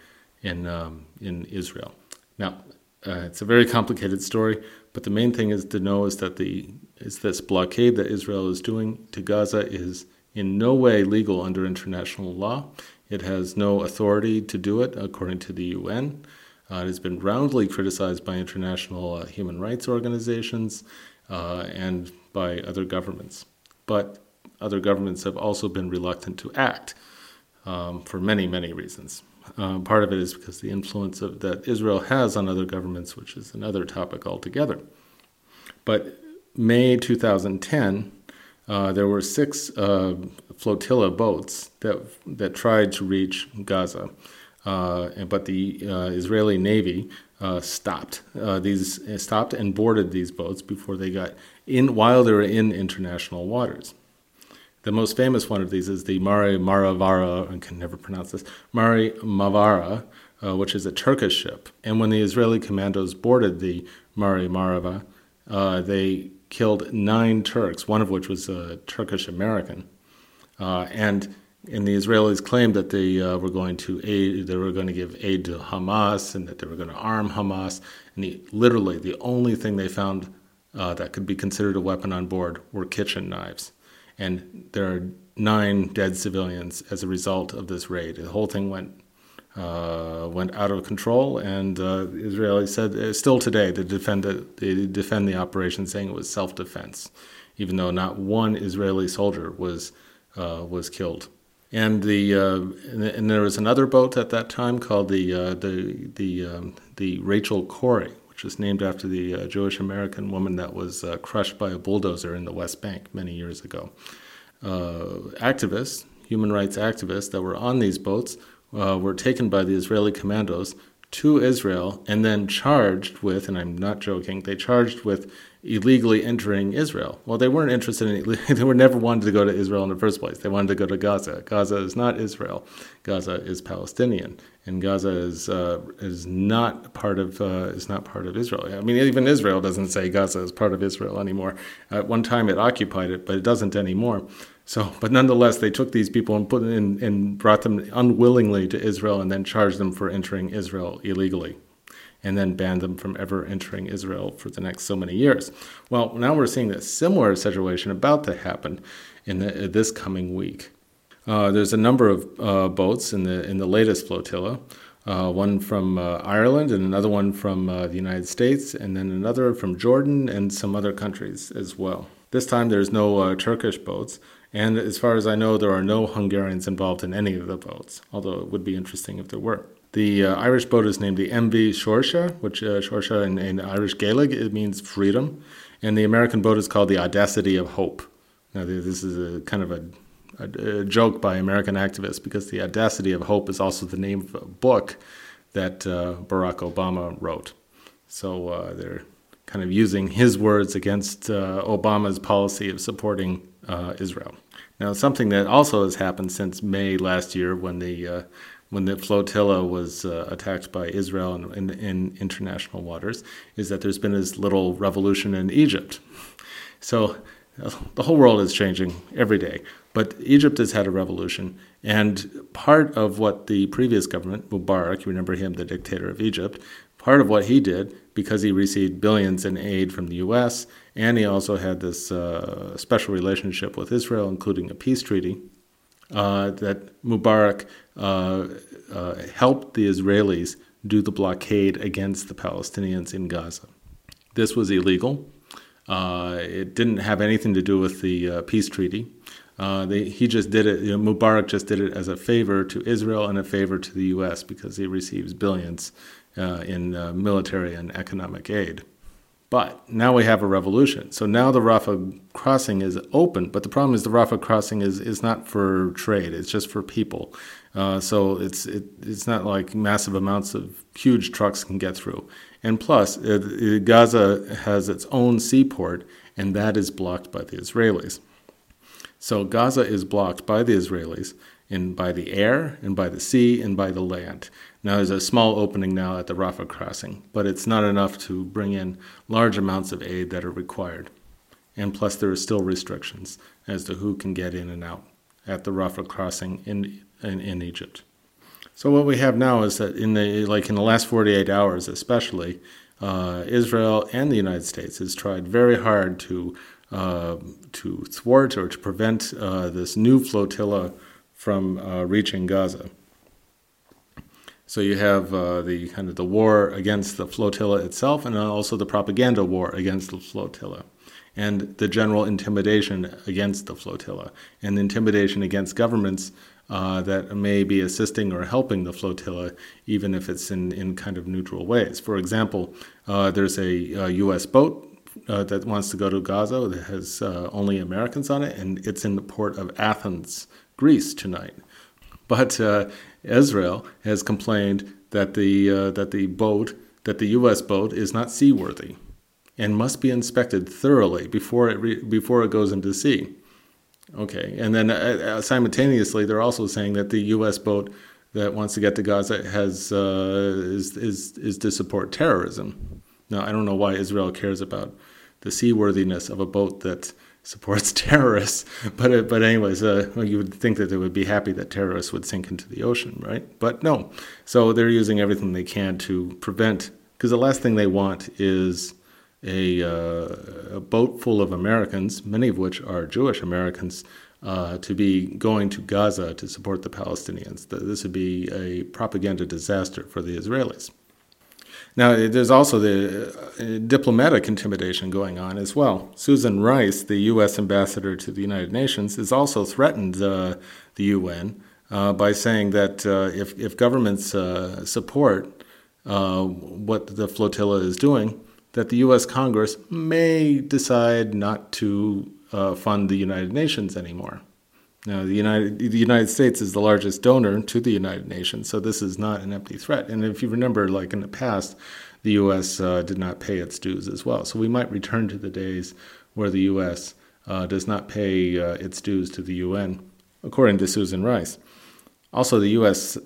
in um, in Israel. Now, it's a very complicated story, but the main thing is to know is that the is this blockade that Israel is doing to Gaza is in no way legal under international law. It has no authority to do it according to the UN. Uh, it has been roundly criticized by international uh, human rights organizations uh, and by other governments. But other governments have also been reluctant to act um, for many, many reasons. Um, part of it is because the influence of, that Israel has on other governments, which is another topic altogether. But May 2010, uh, there were six uh, flotilla boats that that tried to reach Gaza, uh, but the uh, Israeli Navy uh, stopped these stopped and boarded these boats before they got in while they were in international waters. The most famous one of these is the Mare Maravara. I can never pronounce this. Mare Mavara, which is a Turkish ship. And when the Israeli commandos boarded the Mare Marava, they killed nine Turks, one of which was a Turkish American. Uh, and and the Israelis claimed that they uh, were going to aid, they were going to give aid to Hamas, and that they were going to arm Hamas. And the, literally, the only thing they found uh, that could be considered a weapon on board were kitchen knives. And there are nine dead civilians as a result of this raid. The whole thing went uh, went out of control, and uh, Israelis said uh, still today they defend the, they defend the operation, saying it was self-defense, even though not one Israeli soldier was uh, was killed. And the uh, and there was another boat at that time called the uh, the the um, the Rachel Corrie, which was named after the Jewish American woman that was crushed by a bulldozer in the West Bank many years ago. activists, human rights activists that were on these boats uh, were taken by the Israeli commandos to Israel and then charged with, and I'm not joking, they charged with illegally entering Israel. Well, they weren't interested in, <laughs> they were never wanted to go to Israel in the first place. They wanted to go to Gaza. Gaza is not Israel. Gaza is Palestinian, and Gaza is uh, is not part of uh, is not part of Israel. I mean, even Israel doesn't say Gaza is part of Israel anymore. At one time, it occupied it, but it doesn't anymore. So, but nonetheless, they took these people and put in and brought them unwillingly to Israel, and then charged them for entering Israel illegally, and then banned them from ever entering Israel for the next so many years. Well, now we're seeing a similar situation about to happen in the, this coming week. Uh, there's a number of uh, boats in the in the latest flotilla. Uh, one from uh, Ireland and another one from uh, the United States, and then another from Jordan and some other countries as well. This time there's no uh, Turkish boats, and as far as I know, there are no Hungarians involved in any of the boats, although it would be interesting if there were. The uh, Irish boat is named the MV Saoirse, which uh, Saoirse in, in, Irish Gaelic it means freedom, and the American boat is called the Audacity of Hope. Now, this is a kind of a, a, a joke by American activists because the Audacity of Hope is also the name of a book that uh, Barack Obama wrote. So uh, they're kind of using his words against uh, Obama's policy of supporting uh, Israel. Now, something that also has happened since May last year, when the uh, when the flotilla was uh, attacked by Israel in, in, in, international waters, is that there's been this little revolution in Egypt. So the whole world is changing every day. But Egypt has had a revolution, and part of what the previous government, Mubarak, you remember him, the dictator of Egypt, part of what he did, because he received billions in aid from the U.S., and he also had this uh, special relationship with Israel, including a peace treaty, uh, that Mubarak uh, uh helped the Israelis do the blockade against the Palestinians in Gaza. This was illegal. Uh, it didn't have anything to do with the uh, peace treaty. They, he just did it, you know, Mubarak just did it as a favor to Israel and a favor to the U.S. because he receives billions uh, in uh, military and economic aid. But now we have a revolution. So now the Rafah crossing is open, but the problem is the Rafah crossing is, is not for trade, it's just for people. Uh, so it's, it, it's not like massive amounts of huge trucks can get through. And plus, it, it, Gaza has its own seaport, and that is blocked by the Israelis. So Gaza is blocked by the Israelis in by the air and by the sea and by the land. Now there's a small opening now at the Rafah crossing, but it's not enough to bring in large amounts of aid that are required. And plus there are still restrictions as to who can get in and out at the Rafah crossing in in, in Egypt. So what we have now is that in the like in the last 48 hours especially, uh, Israel and the United States has tried very hard to uh, to thwart or to prevent uh, this new flotilla from uh, reaching Gaza. So you have uh, the kind of the war against the flotilla itself, and also the propaganda war against the flotilla, and the general intimidation against the flotilla, and intimidation against governments uh, that may be assisting or helping the flotilla, even if it's in, in kind of neutral ways. For example, uh, there's a, a, U.S. boat uh, that wants to go to Gaza that has uh, only Americans on it, and it's in the port of Athens, Greece tonight. But uh, Israel has complained that the uh, that the boat that the U.S. boat is not seaworthy, and must be inspected thoroughly before it re- before it goes into the sea. Okay, and then uh, simultaneously, they're also saying that the U.S. boat that wants to get to Gaza has uh, is is is to support terrorism. Now, I don't know why Israel cares about the seaworthiness of a boat that supports <laughs> terrorists. But uh, but anyways, uh, you would think that they would be happy that terrorists would sink into the ocean, right? But no. So they're using everything they can to prevent, because the last thing they want is a, uh, a, boat full of Americans, many of which are Jewish Americans, uh, to be going to Gaza to support the Palestinians. This would be a propaganda disaster for the Israelis. Now, there's also the uh, diplomatic intimidation going on as well. Susan Rice, the U.S. ambassador to the United Nations, has also threatened uh, the UN uh, by saying that uh, if, if governments uh, support uh, what the flotilla is doing, that the U.S. Congress may decide not to fund the United Nations anymore. Now, the United, the United States is the largest donor to the United Nations, so this is not an empty threat. And if you remember, like in the past, the U.S. Uh, did not pay its dues as well. So we might return to the days where the U.S. Uh, does not pay uh, its dues to the UN, according to Susan Rice. Also, the U.S.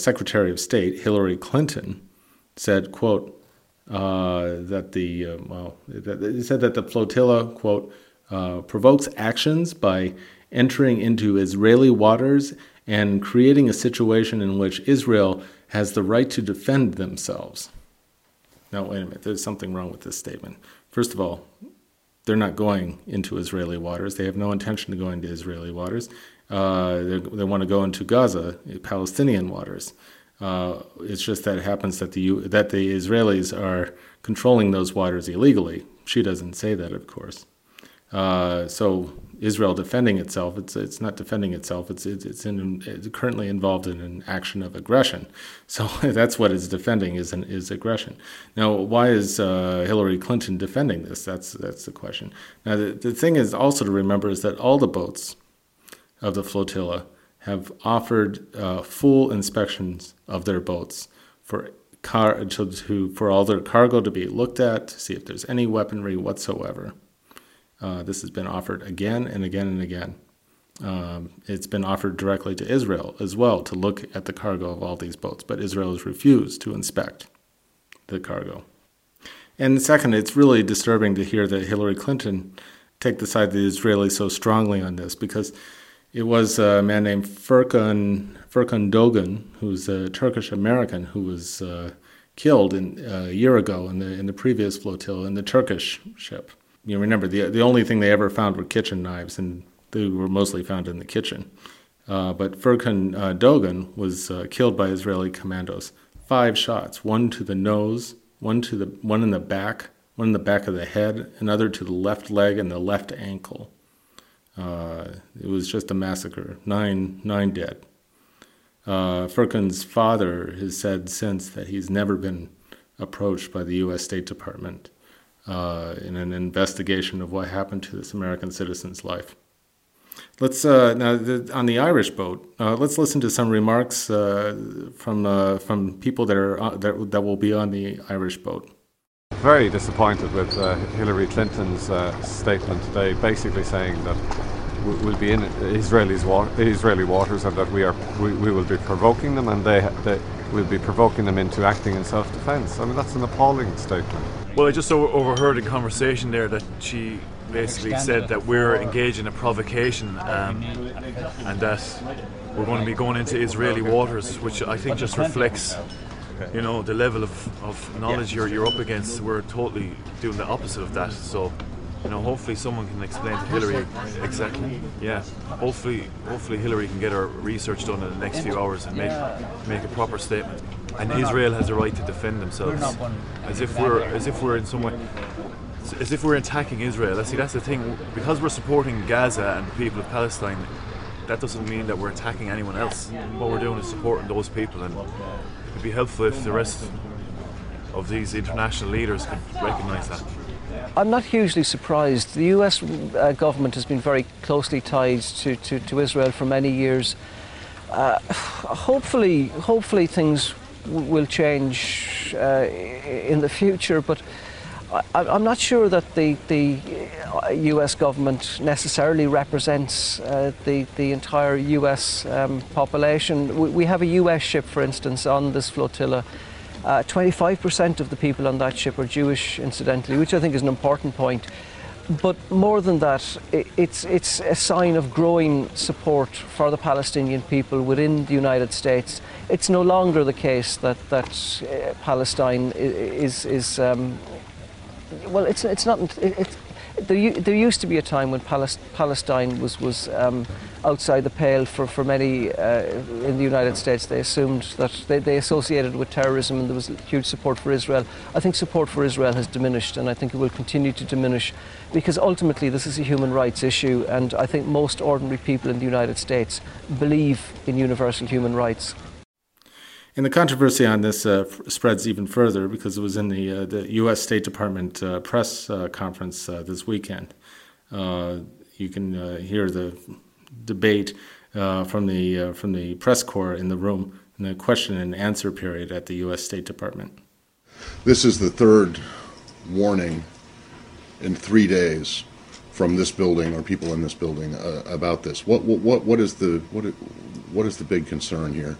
Secretary of State Hillary Clinton said, "quote uh, that the uh, well, that, said that the flotilla quote uh, provokes actions by." Entering into Israeli waters and creating a situation in which Israel has the right to defend themselves. Now, wait a minute, there's something wrong with this statement. First of all, they're not going into Israeli waters. They have no intention of going to Israeli waters. Uh, they want to go into Gaza, Palestinian waters. Uh, it's just that it happens that the that the Israelis are controlling those waters illegally. She doesn't say that, of course. Uh, so Israel defending itself. It's it's not defending itself. It's it's, it's, in, it's currently involved in an action of aggression. So <laughs> that's what it's defending is an, is aggression. Now, why is uh, Hillary Clinton defending this? That's that's the question. Now, the, the thing is also to remember is that all the boats of the flotilla have offered uh, full inspections of their boats for car to, to for all their cargo to be looked at to see if there's any weaponry whatsoever. Uh, this has been offered again and again and again. Um, it's been offered directly to Israel as well to look at the cargo of all these boats, but Israel has refused to inspect the cargo. And second, it's really disturbing to hear that Hillary Clinton take the side of the Israelis so strongly on this because it was a man named Furkan, Furkan Dogan, who's a Turkish American who was uh, killed in, uh, a year ago in the, in the previous flotilla in the Turkish ship you remember the the only thing they ever found were kitchen knives, and they were mostly found in the kitchen. Uh, but Furkan uh, Dogan was uh, killed by Israeli commandos. Five shots, one to the nose, one to the one in the back, one in the back of the head, another to the left leg and the left ankle. Uh, it was just a massacre. Nine nine dead. Uh, Furkan's father has said since that he's never been approached by the U.S. State Department uh, in an investigation of what happened to this American citizen's life. Let's uh, now the, on the Irish boat. Uh, let's listen to some remarks uh, from uh, from people that are uh, that, that will be on the Irish boat. Very disappointed with Hillary Clinton's statement today, basically saying that we- we'll be in Israelis wa- Israeli waters and that we are we, we will be provoking them and they they will be provoking them into acting in self-defense. I mean that's an appalling statement. Well, I just o- overheard a conversation there that she basically said that we're engaged in a provocation um, and that we're going to be going into Israeli waters, which I think just reflects, you know, the level of, of knowledge you're, you're up against. We're totally doing the opposite of that. So, you know, hopefully someone can explain to Hillary exactly. Yeah, hopefully, hopefully Hillary can get her research done in the next few hours and make make a proper statement. And Israel has the right to defend themselves, as if we're as if we're in some way as if we're attacking Israel. I see, that's the thing. Because we're supporting Gaza and the people of Palestine, that doesn't mean that we're attacking anyone else. What we're doing is supporting those people, and it'd be helpful if the rest of these international leaders could recognise that. I'm not hugely surprised. The US uh, government has been very closely tied to, to, to Israel for many years. Uh, <sighs> hopefully, hopefully things w- will change uh, in the future, but I, I'm not sure that the, the uh, US government necessarily represents uh, the, the entire US um, population. We, we have a US ship, for instance, on this flotilla. Uh, 25% of the people on that ship are Jewish, incidentally, which I think is an important point. But more than that, it's, it's a sign of growing support for the Palestinian people within the United States. It's no longer the case that, that uh, Palestine is, is um, well, it's, it's not. It, it, there, there used to be a time when Palestine was, was um, outside the pale for, for many uh, in the United States. They assumed that they, they associated with terrorism and there was huge support for Israel. I think support for Israel has diminished and I think it will continue to diminish because ultimately this is a human rights issue and I think most ordinary people in the United States believe in universal human rights. And the controversy on this uh, f- spreads even further because it was in the, uh, the U.S. State Department uh, press uh, conference uh, this weekend. Uh, you can hear the debate from the from the press corps in the room in the question and answer period at the U.S. State Department. This is the third warning in three days from this building or people in this building about this. What what what is the what what is the big concern here?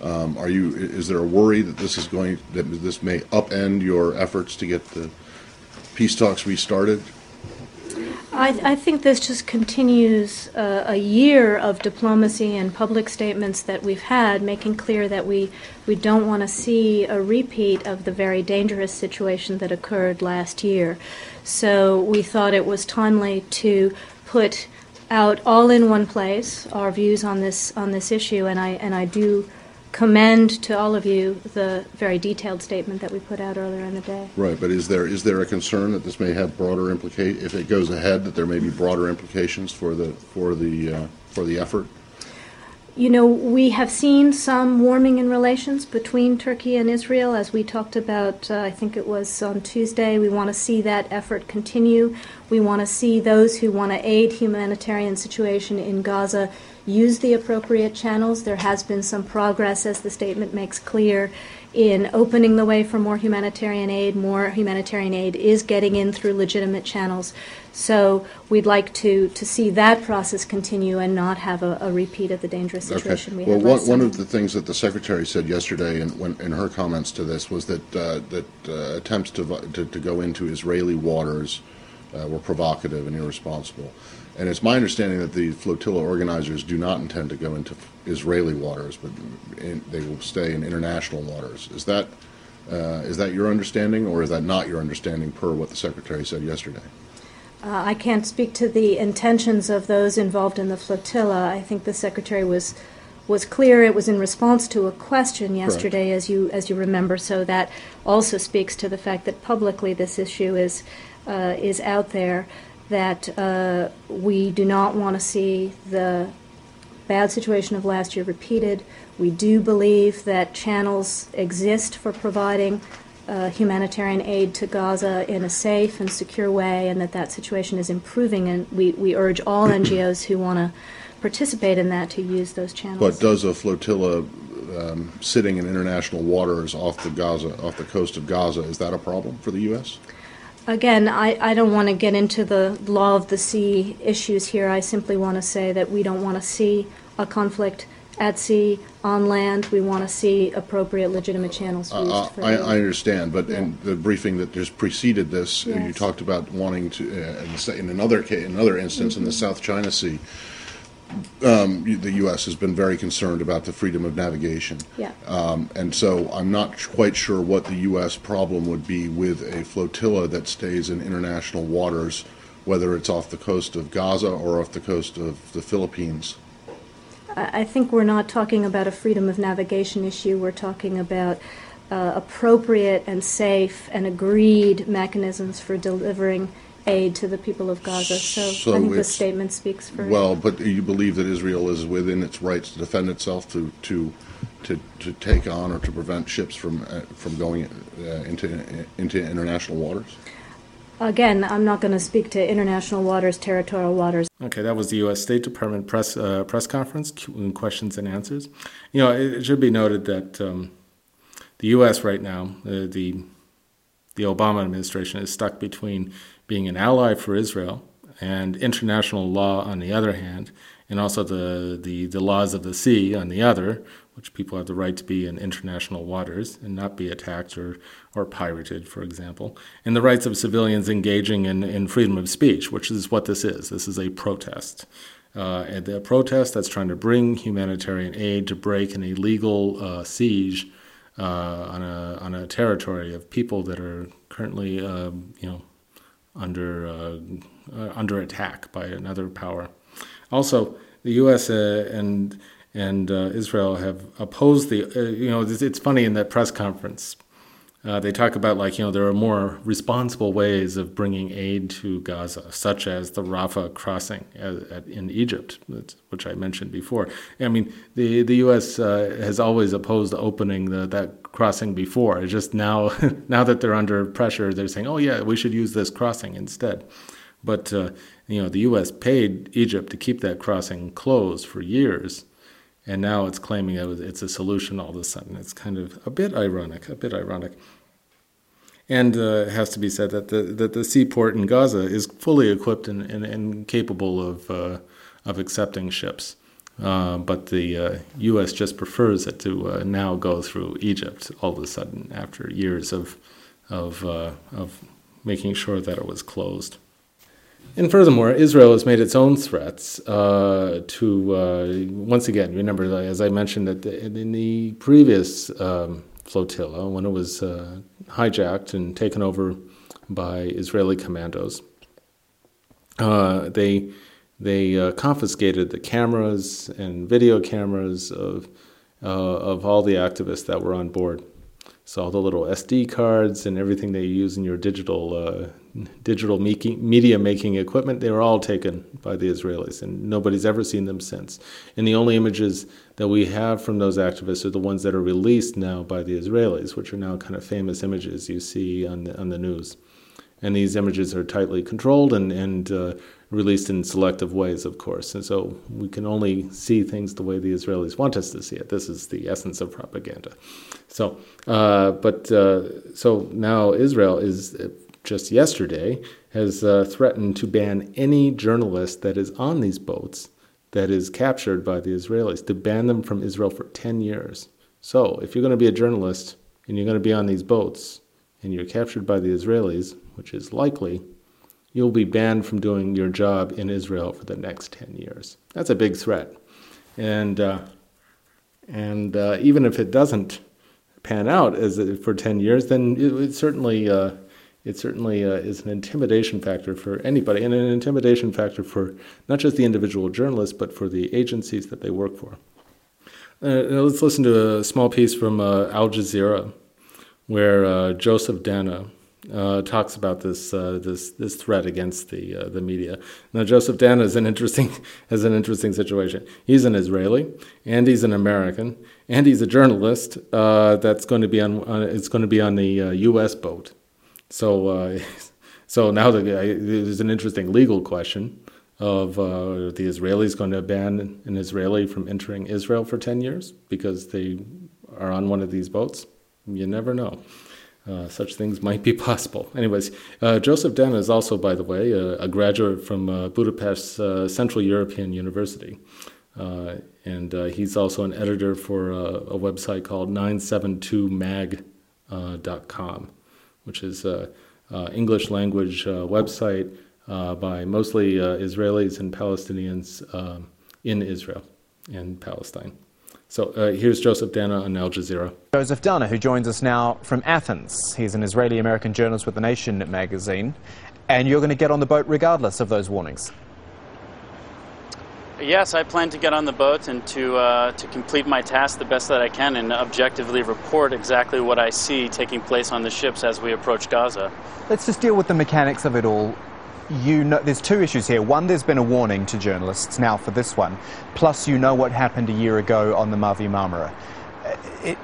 Um, are you is there a worry that this is going that this may upend your efforts to get the peace talks restarted? I, I think this just continues uh, a year of diplomacy and public statements that we've had, making clear that we, we don't want to see a repeat of the very dangerous situation that occurred last year. So we thought it was timely to put out all in one place our views on this on this issue, and I and I do commend to all of you the very detailed statement that we put out earlier in the day. Right, but is there is there a concern that this may have broader implica if it goes ahead that there may be broader implications for the for the uh, for the effort? You know, we have seen some warming in relations between Turkey and Israel, as we talked about, uh, I think it was on Tuesday. We want to see that effort continue. We want to see those who want to aid humanitarian situation in Gaza use the appropriate channels. There has been some progress, as the statement makes clear, in opening the way for more humanitarian aid. More humanitarian aid is getting in through legitimate channels. So we'd like to, to see that process continue and not have a, a repeat of the dangerous situation we well, had one, last one summer. of the things that the secretary said yesterday in, when, in her comments to this was that uh, that uh, attempts to, to to go into Israeli waters uh, were provocative and irresponsible. And it's my understanding that the flotilla organizers do not intend to go into Israeli waters, but in, they will stay in international waters. Is that uh, is that your understanding, or is that not your understanding per what the secretary said yesterday? Uh, I can't speak to the intentions of those involved in the flotilla. I think the secretary was was clear. It was in response to a question yesterday, as you as you remember. So that also speaks to the fact that publicly this issue is uh, is out there. That uh, we do not want to see the bad situation of last year repeated. We do believe that channels exist for providing uh, humanitarian aid to Gaza in a safe and secure way, and that that situation is improving. And we, we urge all <clears throat> NGOs who want to participate in that to use those channels. But does a flotilla um, sitting in international waters off the Gaza, off the coast of Gaza, is that a problem for the U.S.? Again, I, I don't want to get into the law of the sea issues here. I simply want to say that we don't want to see a conflict at sea, on land. We want to see appropriate, legitimate channels used Uh, for I. I understand, but in the briefing that just preceded this, uh, you talked about wanting to, uh, in the sa- in another ca- in another instance, in the Mhm. South China Sea, um, the U.S. has been very concerned about the freedom of navigation. Yeah. Um, and so I'm not quite sure what the U.S. problem would be with a flotilla that stays in international waters, whether it's off the coast of Gaza or off the coast of the Philippines. I I think we're not talking about a freedom of navigation issue. We're talking about uh, appropriate and safe and agreed mechanisms for delivering aid to the people of Gaza. So, So I think the it's- statement speaks for Well, but you believe that Israel is within its rights to defend itself, to to to, to take on or to prevent ships from uh, from going uh, into into international waters. Again, I'm not going to speak to international waters, territorial waters. Okay, that was the U.S. State Department press uh, press conference, Q- questions and answers. You know, it, it should be noted that um, the U.S. right now, uh, the the Obama administration is stuck between being an ally for Israel and international law on the other hand, and also the, the, the laws of the sea on the other, which people have the right to be in international waters and not be attacked or, or pirated, for example, and the rights of civilians engaging in, in freedom of speech, which is what this is. This is a protest. Uh, and a protest that's trying to bring humanitarian aid to break an illegal uh, siege uh, on a on a territory of people that are currently um, you know under uh, uh, under attack by another power. Also, the U.S. Uh, and and Israel have opposed the. You know, it's, it's funny in that press conference. Uh, they talk about like you know there are more responsible ways of bringing aid to Gaza, such as the Rafah crossing at, at, in Egypt, which I mentioned before. I mean, the the U.S. Uh, has always opposed opening the, that crossing before. It's just now <laughs> now that they're under pressure, they're saying, oh yeah, we should use this crossing instead. But uh, you know, the U.S. paid Egypt to keep that crossing closed for years, and now it's claiming it it's a solution all of a sudden. It's kind of a bit ironic, a bit ironic. And uh, it has to be said that the that the seaport in Gaza is fully equipped and, and, and capable of uh, of accepting ships. Uh, but the uh, U.S. just prefers it to uh, now go through Egypt all of a sudden after years of of uh, of making sure that it was closed. And furthermore, Israel has made its own threats uh, to, uh, once again, remember, as I mentioned, that in the previous um, flotilla, when it was uh, hijacked and taken over by Israeli commandos, uh, they, they uh, confiscated the cameras and video cameras of, uh, of all the activists that were on board. So all the little SD cards and everything they use in your digital uh, digital media making equipment, they were all taken by the Israelis, and nobody's ever seen them since. And the only images that we have from those activists are the ones that are released now by the Israelis, which are now kind of famous images you see on the, on the news. And these images are tightly controlled and, and uh, released in selective ways, of course. And so we can only see things the way the Israelis want us to see it. This is the essence of propaganda. So, uh, but uh, so now Israel is just yesterday has uh, threatened to ban any journalist that is on these boats that is captured by the Israelis, to ban them from Israel for 10 years. So, if you're going to be a journalist and you're going to be on these boats and you're captured by the Israelis, which is likely, you'll be banned from doing your job in Israel for the next 10 years. That's a big threat. And, uh, and uh, even if it doesn't pan out as for 10 years, then it, it certainly, uh, it certainly uh, is an intimidation factor for anybody, and an intimidation factor for not just the individual journalists, but for the agencies that they work for. Uh, let's listen to a small piece from uh, Al Jazeera, where uh, Joseph Dana uh, talks about this uh, this this threat against the the media. Now Joseph Dana is an interesting <laughs> has an interesting situation. He's an Israeli and he's an American and he's a journalist that's going to be on, on it's going to be on the U.S. Boat. So uh, <laughs> so now the, there's an interesting legal question of the Israelis going to ban an Israeli from entering Israel for ten years because they are on one of these boats. You never know. Uh, such things <laughs> might be possible. Anyways, uh, Joseph Dana is also, by the way, a, a graduate from uh, Budapest's uh, Central European University. Uh, and uh, he's also an editor for a website called 972mag.com, which is an English language website by mostly Israelis and Palestinians um, in Israel and Palestine. So uh, here's Joseph Dana on Al Jazeera. Joseph Dana, who joins us now from Athens. He's an Israeli American journalist with The Nation magazine. And you're going to get on the boat regardless of those warnings. Yes, I plan to get on the boat and to uh, to complete my task the best that I can and objectively report exactly what I see taking place on the ships as we approach Gaza. Let's just deal with the mechanics of it all you know, there's two issues here. One, there's been a warning to journalists now for this one, plus you know what happened a year ago on the Mavi Marmara. It,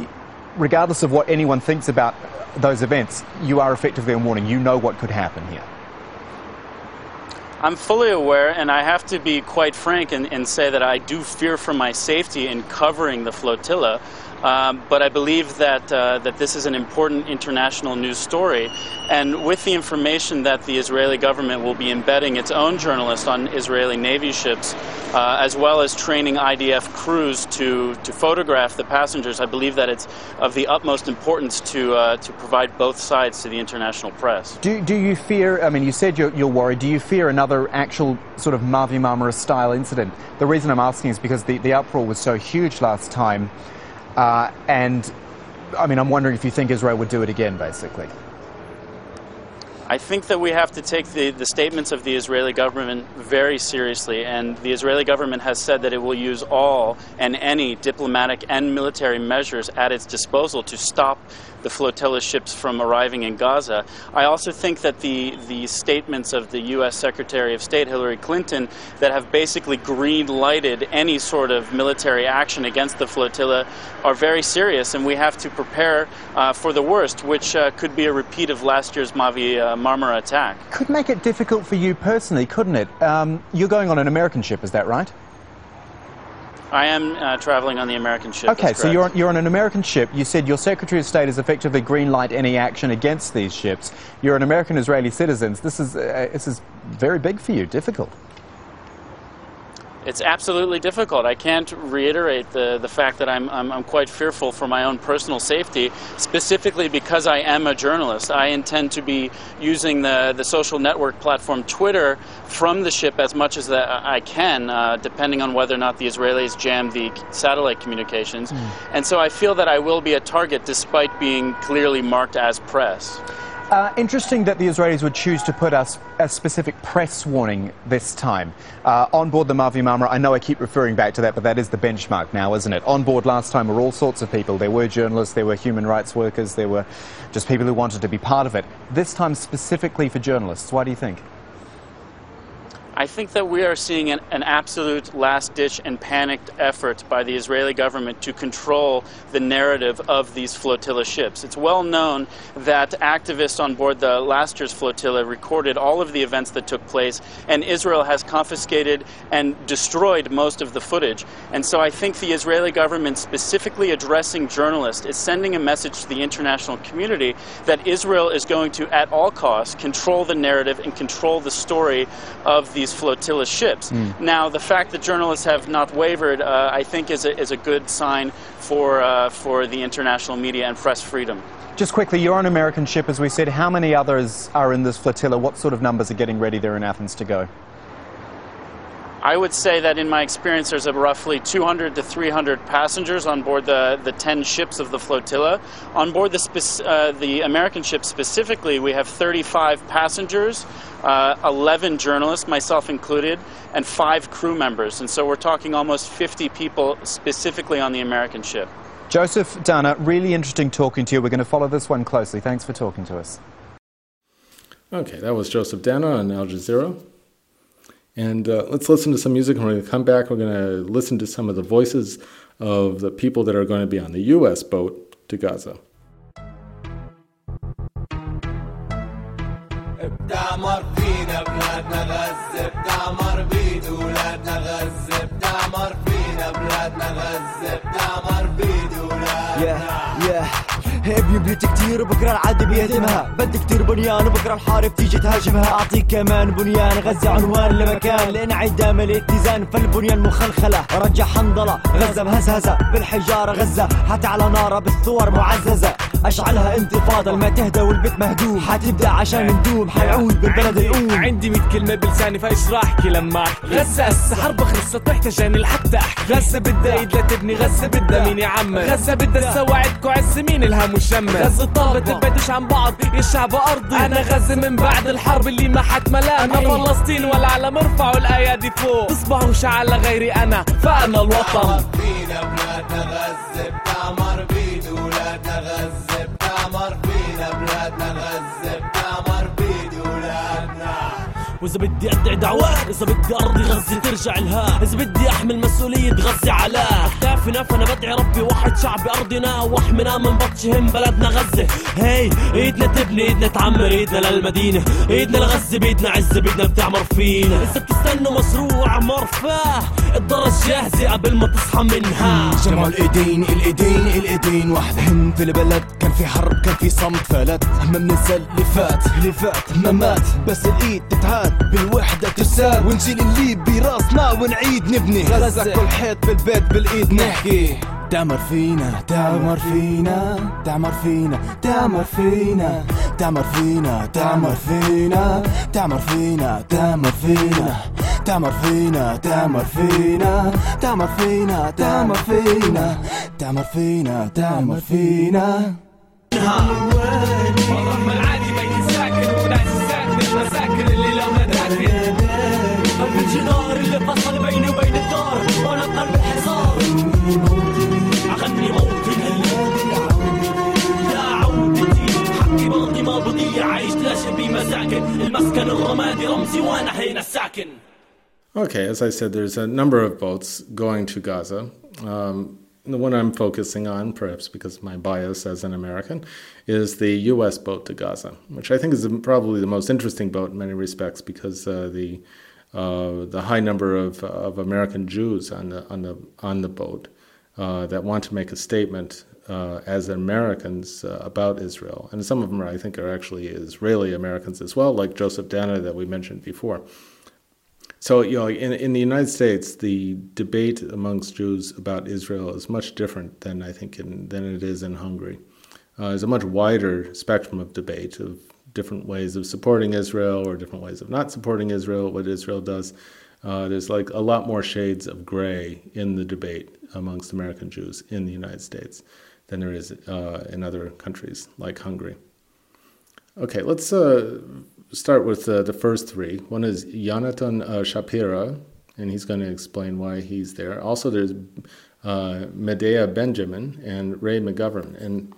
regardless of what anyone thinks about those events, you are effectively a warning. You know what could happen here. I'm fully aware, and I have to be quite frank and, and say that I do fear for my safety in covering the flotilla. Um, but I believe that uh, that this is an important international news story, and with the information that the Israeli government will be embedding its own journalists on Israeli Navy ships, uh, as well as training IDF crews to to photograph the passengers, I believe that it's of the utmost importance to uh, to provide both sides to the international press. Do do you fear? I mean, you said you're, you're worried. Do you fear another actual sort of Mavi Marmara style incident? The reason I'm asking is because the, the uproar was so huge last time. Uh, and I mean, I'm wondering if you think Israel would do it again, basically. I think that we have to take the, the statements of the Israeli government very seriously, and the Israeli government has said that it will use all and any diplomatic and military measures at its disposal to stop the flotilla ships from arriving in Gaza. I also think that the, the statements of the U.S. Secretary of State Hillary Clinton that have basically green lighted any sort of military action against the flotilla are very serious, and we have to prepare uh, for the worst, which uh, could be a repeat of last year's Mavi uh, Marmara attack. Could make it difficult for you personally, couldn't it? Um, you're going on an American ship, is that right? I am uh, traveling on the American ship. Okay, so you're on, you're on an American ship. You said your Secretary of State has effectively green light any action against these ships. You're an American Israeli citizen. This is uh, this is very big for you, difficult it's absolutely difficult. I can't reiterate the, the fact that I'm, I'm, I'm, quite fearful for my own personal safety, specifically because I am a journalist. I intend to be using the, the social network platform Twitter from the ship as much as that I can, uh, depending on whether or not the Israelis jam the satellite communications. Mm. And so I feel that I will be a target despite being clearly marked as press. Uh, interesting that the Israelis would choose to put us a specific press warning this time. Uh, on board the Mavi Marmara, I know I keep referring back to that, but that is the benchmark now, isn't it? On board last time were all sorts of people. There were journalists, there were human rights workers, there were just people who wanted to be part of it. This time specifically for journalists. Why do you think? I think that we are seeing an, an absolute last ditch and panicked effort by the Israeli government to control the narrative of these flotilla ships. It's well known that activists on board the last year's flotilla recorded all of the events that took place, and Israel has confiscated and destroyed most of the footage. And so I think the Israeli government, specifically addressing journalists, is sending a message to the international community that Israel is going to, at all costs, control the narrative and control the story of the these flotilla ships. Mm. Now, the fact that journalists have not wavered, uh, I think, is a, is a good sign for, uh, for the international media and press freedom. Just quickly, you're on an American ship, as we said. How many others are in this flotilla? What sort of numbers are getting ready there in Athens to go? I would say that in my experience, there's a roughly 200 to 300 passengers on board the, the 10 ships of the flotilla. On board the, uh, the American ship specifically, we have 35 passengers, uh, 11 journalists, myself included, and five crew members. And so we're talking almost 50 people specifically on the American ship. Joseph Dana, really interesting talking to you. We're going to follow this one closely. Thanks for talking to us. Okay, that was Joseph Dana on Al Jazeera. And uh, let's listen to some music, and we're going to come back. We're going to listen to some of the voices of the people that are going to be on the U.S. boat to Gaza. ابني بيوت كتير وبكره العادي بيهدمها بدي كتير بنيان وبكره الحارب تيجي تهاجمها. أعطيك كمان بنيان غزة عنوان لمكان. لانعدام الاتزان فالبنيان مخلخلة. رجع حنظلة غزة مهزهزه بالحجارة غزة حتى على نارة بالثور معززة. أشعلها انتفاضة الما تهدى والبيت مهدوم. حتبدأ عشان ندوم حيعود بالبلد الام عندي 100 كلمة بلساني فايش راح احكي لما احكي غزة هسه حرب خلصت تحتاجاني لحتى أحكي. غزة بدها إيد لتبني غزة بدها مين يعمر غزة بدها تسوعدكو عز مين الهم والشمر غزة طابت تبعدوش عن بعض يا شعب أرضي. أنا غزة من بعد الحرب اللي ما حد ملامحي أنا فلسطين والعالم ارفعوا الأيادي فوق. تصبحوش على غيري أنا فأنا الوطن. فينا بلادنا غزة بتعمر بيد وإذا بدي ادعي دعوات إذا بدي أرضي غزة ترجع لها. إذا بدي أحمل مسؤولية غزة علاه اكتافنا فانا بدعي ربي وحد شعب أرضنا وأحمنا من بطشهم بلدنا غزة. هي إيدنا تبني إيدنا تعمر إيدنا للمدينة. إيدنا لغزة بايدنا عزة بايدنا بتعمر فينا. إذا بتستنوا مشروع مرفاه الدرج جاهزة قبل ما تصحى منها. جمع الإيدين الإيدين الإيدين. وحدهن في البلد كان في حرب كان في صمت فلت. ما بننسى اللي فات اللي فات ما مات بس الإيد تتعاد بالوحدة تساد ونشيل اللي براسنا ونعيد نبني غزة كل حيط بالبيت بالايد نحكي تعمر فينا تعمر فينا تعمر فينا تعمر فينا تعمر فينا تعمر فينا تعمر فينا تعمر فينا تعمر فينا تعمر فينا تعمر فينا تعمر فينا تعمر فينا تعمر فينا والرحمة العادي قلب الجدار اللي فصل بيني وبين الدار وانا قلب الحصار اغني موطن يا عودتي حقي باقي ما بضيع عايش لا شبي مساكن المسكن الرمادي رمزي وانا هنا الساكن Okay, as I said, there's a number of boats going to Gaza. Um, the one I'm focusing on, perhaps because of my bias as an American, is the U.S. boat to Gaza, which I think is probably the most interesting boat in many respects because uh, the uh, the high number of, of American Jews on the on the on the boat uh, that want to make a statement uh, as Americans uh, about Israel, and some of them, are, I think, are actually Israeli Americans as well, like Joseph Dana that we mentioned before. So, you know, in, in the United States, the debate amongst Jews about Israel is much different than I think in, than it is in Hungary. Uh, there's a much wider spectrum of debate of different ways of supporting Israel or different ways of not supporting Israel, what Israel does. Uh, there's like a lot more shades of gray in the debate amongst American Jews in the United States than there is uh, in other countries like Hungary. Okay, let's uh, start with uh, the first three. One is Jonathan uh, Shapira, and he's going to explain why he's there. Also, there's uh, Medea Benjamin and Ray McGovern. And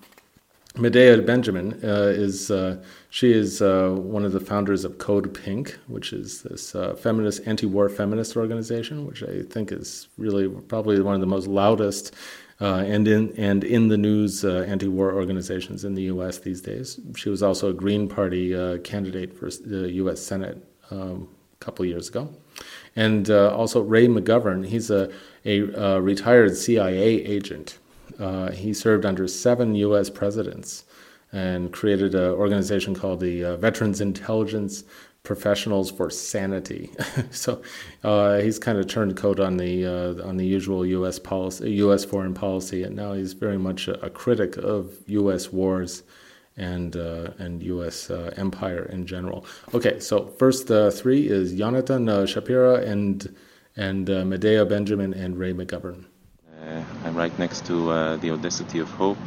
Medea Benjamin uh, is uh, she is uh, one of the founders of Code Pink, which is this uh, feminist anti-war feminist organization, which I think is really probably one of the most loudest uh, and in and in the news uh, anti-war organizations in the U.S. these days. She was also a Green Party candidate for the U.S. Senate um, a couple years ago, and also Ray McGovern. He's a a retired CIA agent. Uh, he served under seven U.S. presidents and created an organization called the Veterans Intelligence professionals for sanity. <laughs> so uh, he's kind of turned coat on the uh, on the usual U.S. policy, U.S. foreign policy, and now he's very much a, a critic of U.S. wars and uh, and U.S. uh, empire in general. Okay, so first uh, three is Jonathan uh, Shapira and and Medea Benjamin and Ray McGovern. I'm right next to the Audacity of Hope.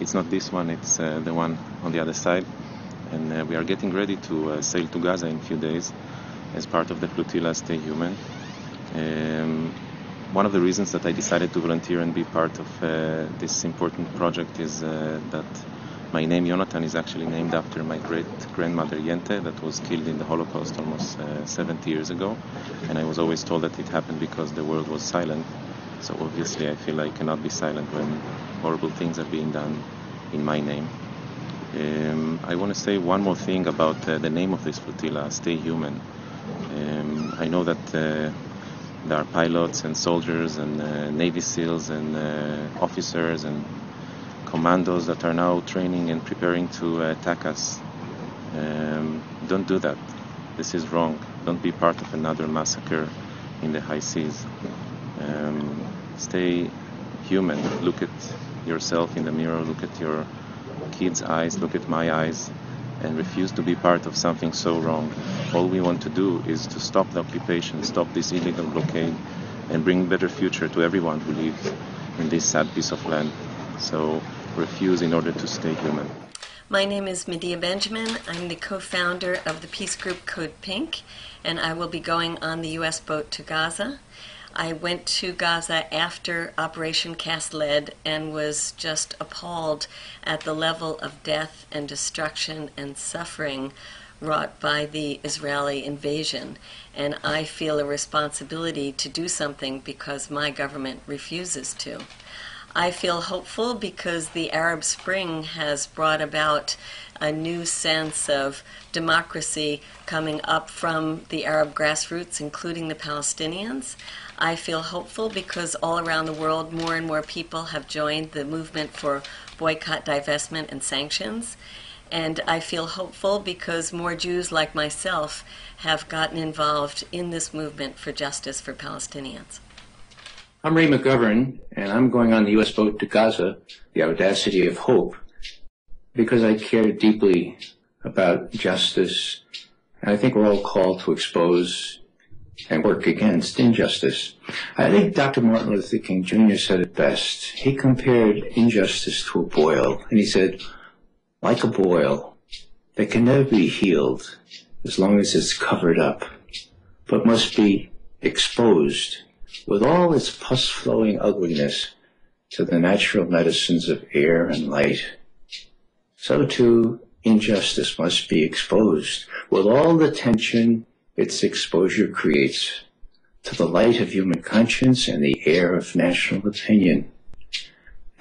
It's not this one; it's the one on the other side and uh, we are getting ready to uh, sail to Gaza in a few days as part of the flotilla Stay Human. Um, one of the reasons that I decided to volunteer and be part of uh, this important project is that My name Jonathan is actually named after my great grandmother Yente that was killed in the Holocaust almost uh, 70 years ago. And I was always told that it happened because the world was silent. So obviously I feel I cannot be silent when horrible things are being done in my name. Um, I want to say one more thing about uh, the name of this flotilla, Stay Human. Um, I know that uh, there are pilots and soldiers and uh, Navy SEALs and uh, officers and commandos that are now training and preparing to attack us. Um, don't do that. This is wrong. Don't be part of another massacre in the high seas. Um, stay human. Look at yourself in the mirror. Look at your kids' eyes. Look at my eyes. And refuse to be part of something so wrong. All we want to do is to stop the occupation, stop this illegal blockade, and bring better future to everyone who lives in this sad piece of land. So refuse in order to stay human. My name is Medea Benjamin. I'm the co founder of the peace group Code Pink, and I will be going on the U.S. boat to Gaza. I went to Gaza after Operation Cast Lead and was just appalled at the level of death and destruction and suffering wrought by the Israeli invasion. And I feel a responsibility to do something because my government refuses to. I feel hopeful because the Arab Spring has brought about a new sense of democracy coming up from the Arab grassroots, including the Palestinians. I feel hopeful because all around the world, more and more people have joined the movement for boycott, divestment, and sanctions. And I feel hopeful because more Jews like myself have gotten involved in this movement for justice for Palestinians. I'm Ray McGovern, and I'm going on the U.S. boat to Gaza, the audacity of hope, because I care deeply about justice. And I think we're all called to expose and work against injustice. I think Dr. Martin Luther King Jr. said it best. He compared injustice to a boil, and he said, like a boil that can never be healed as long as it's covered up, but must be exposed with all its pus flowing ugliness to the natural medicines of air and light. So too, injustice must be exposed with all the tension its exposure creates to the light of human conscience and the air of national opinion.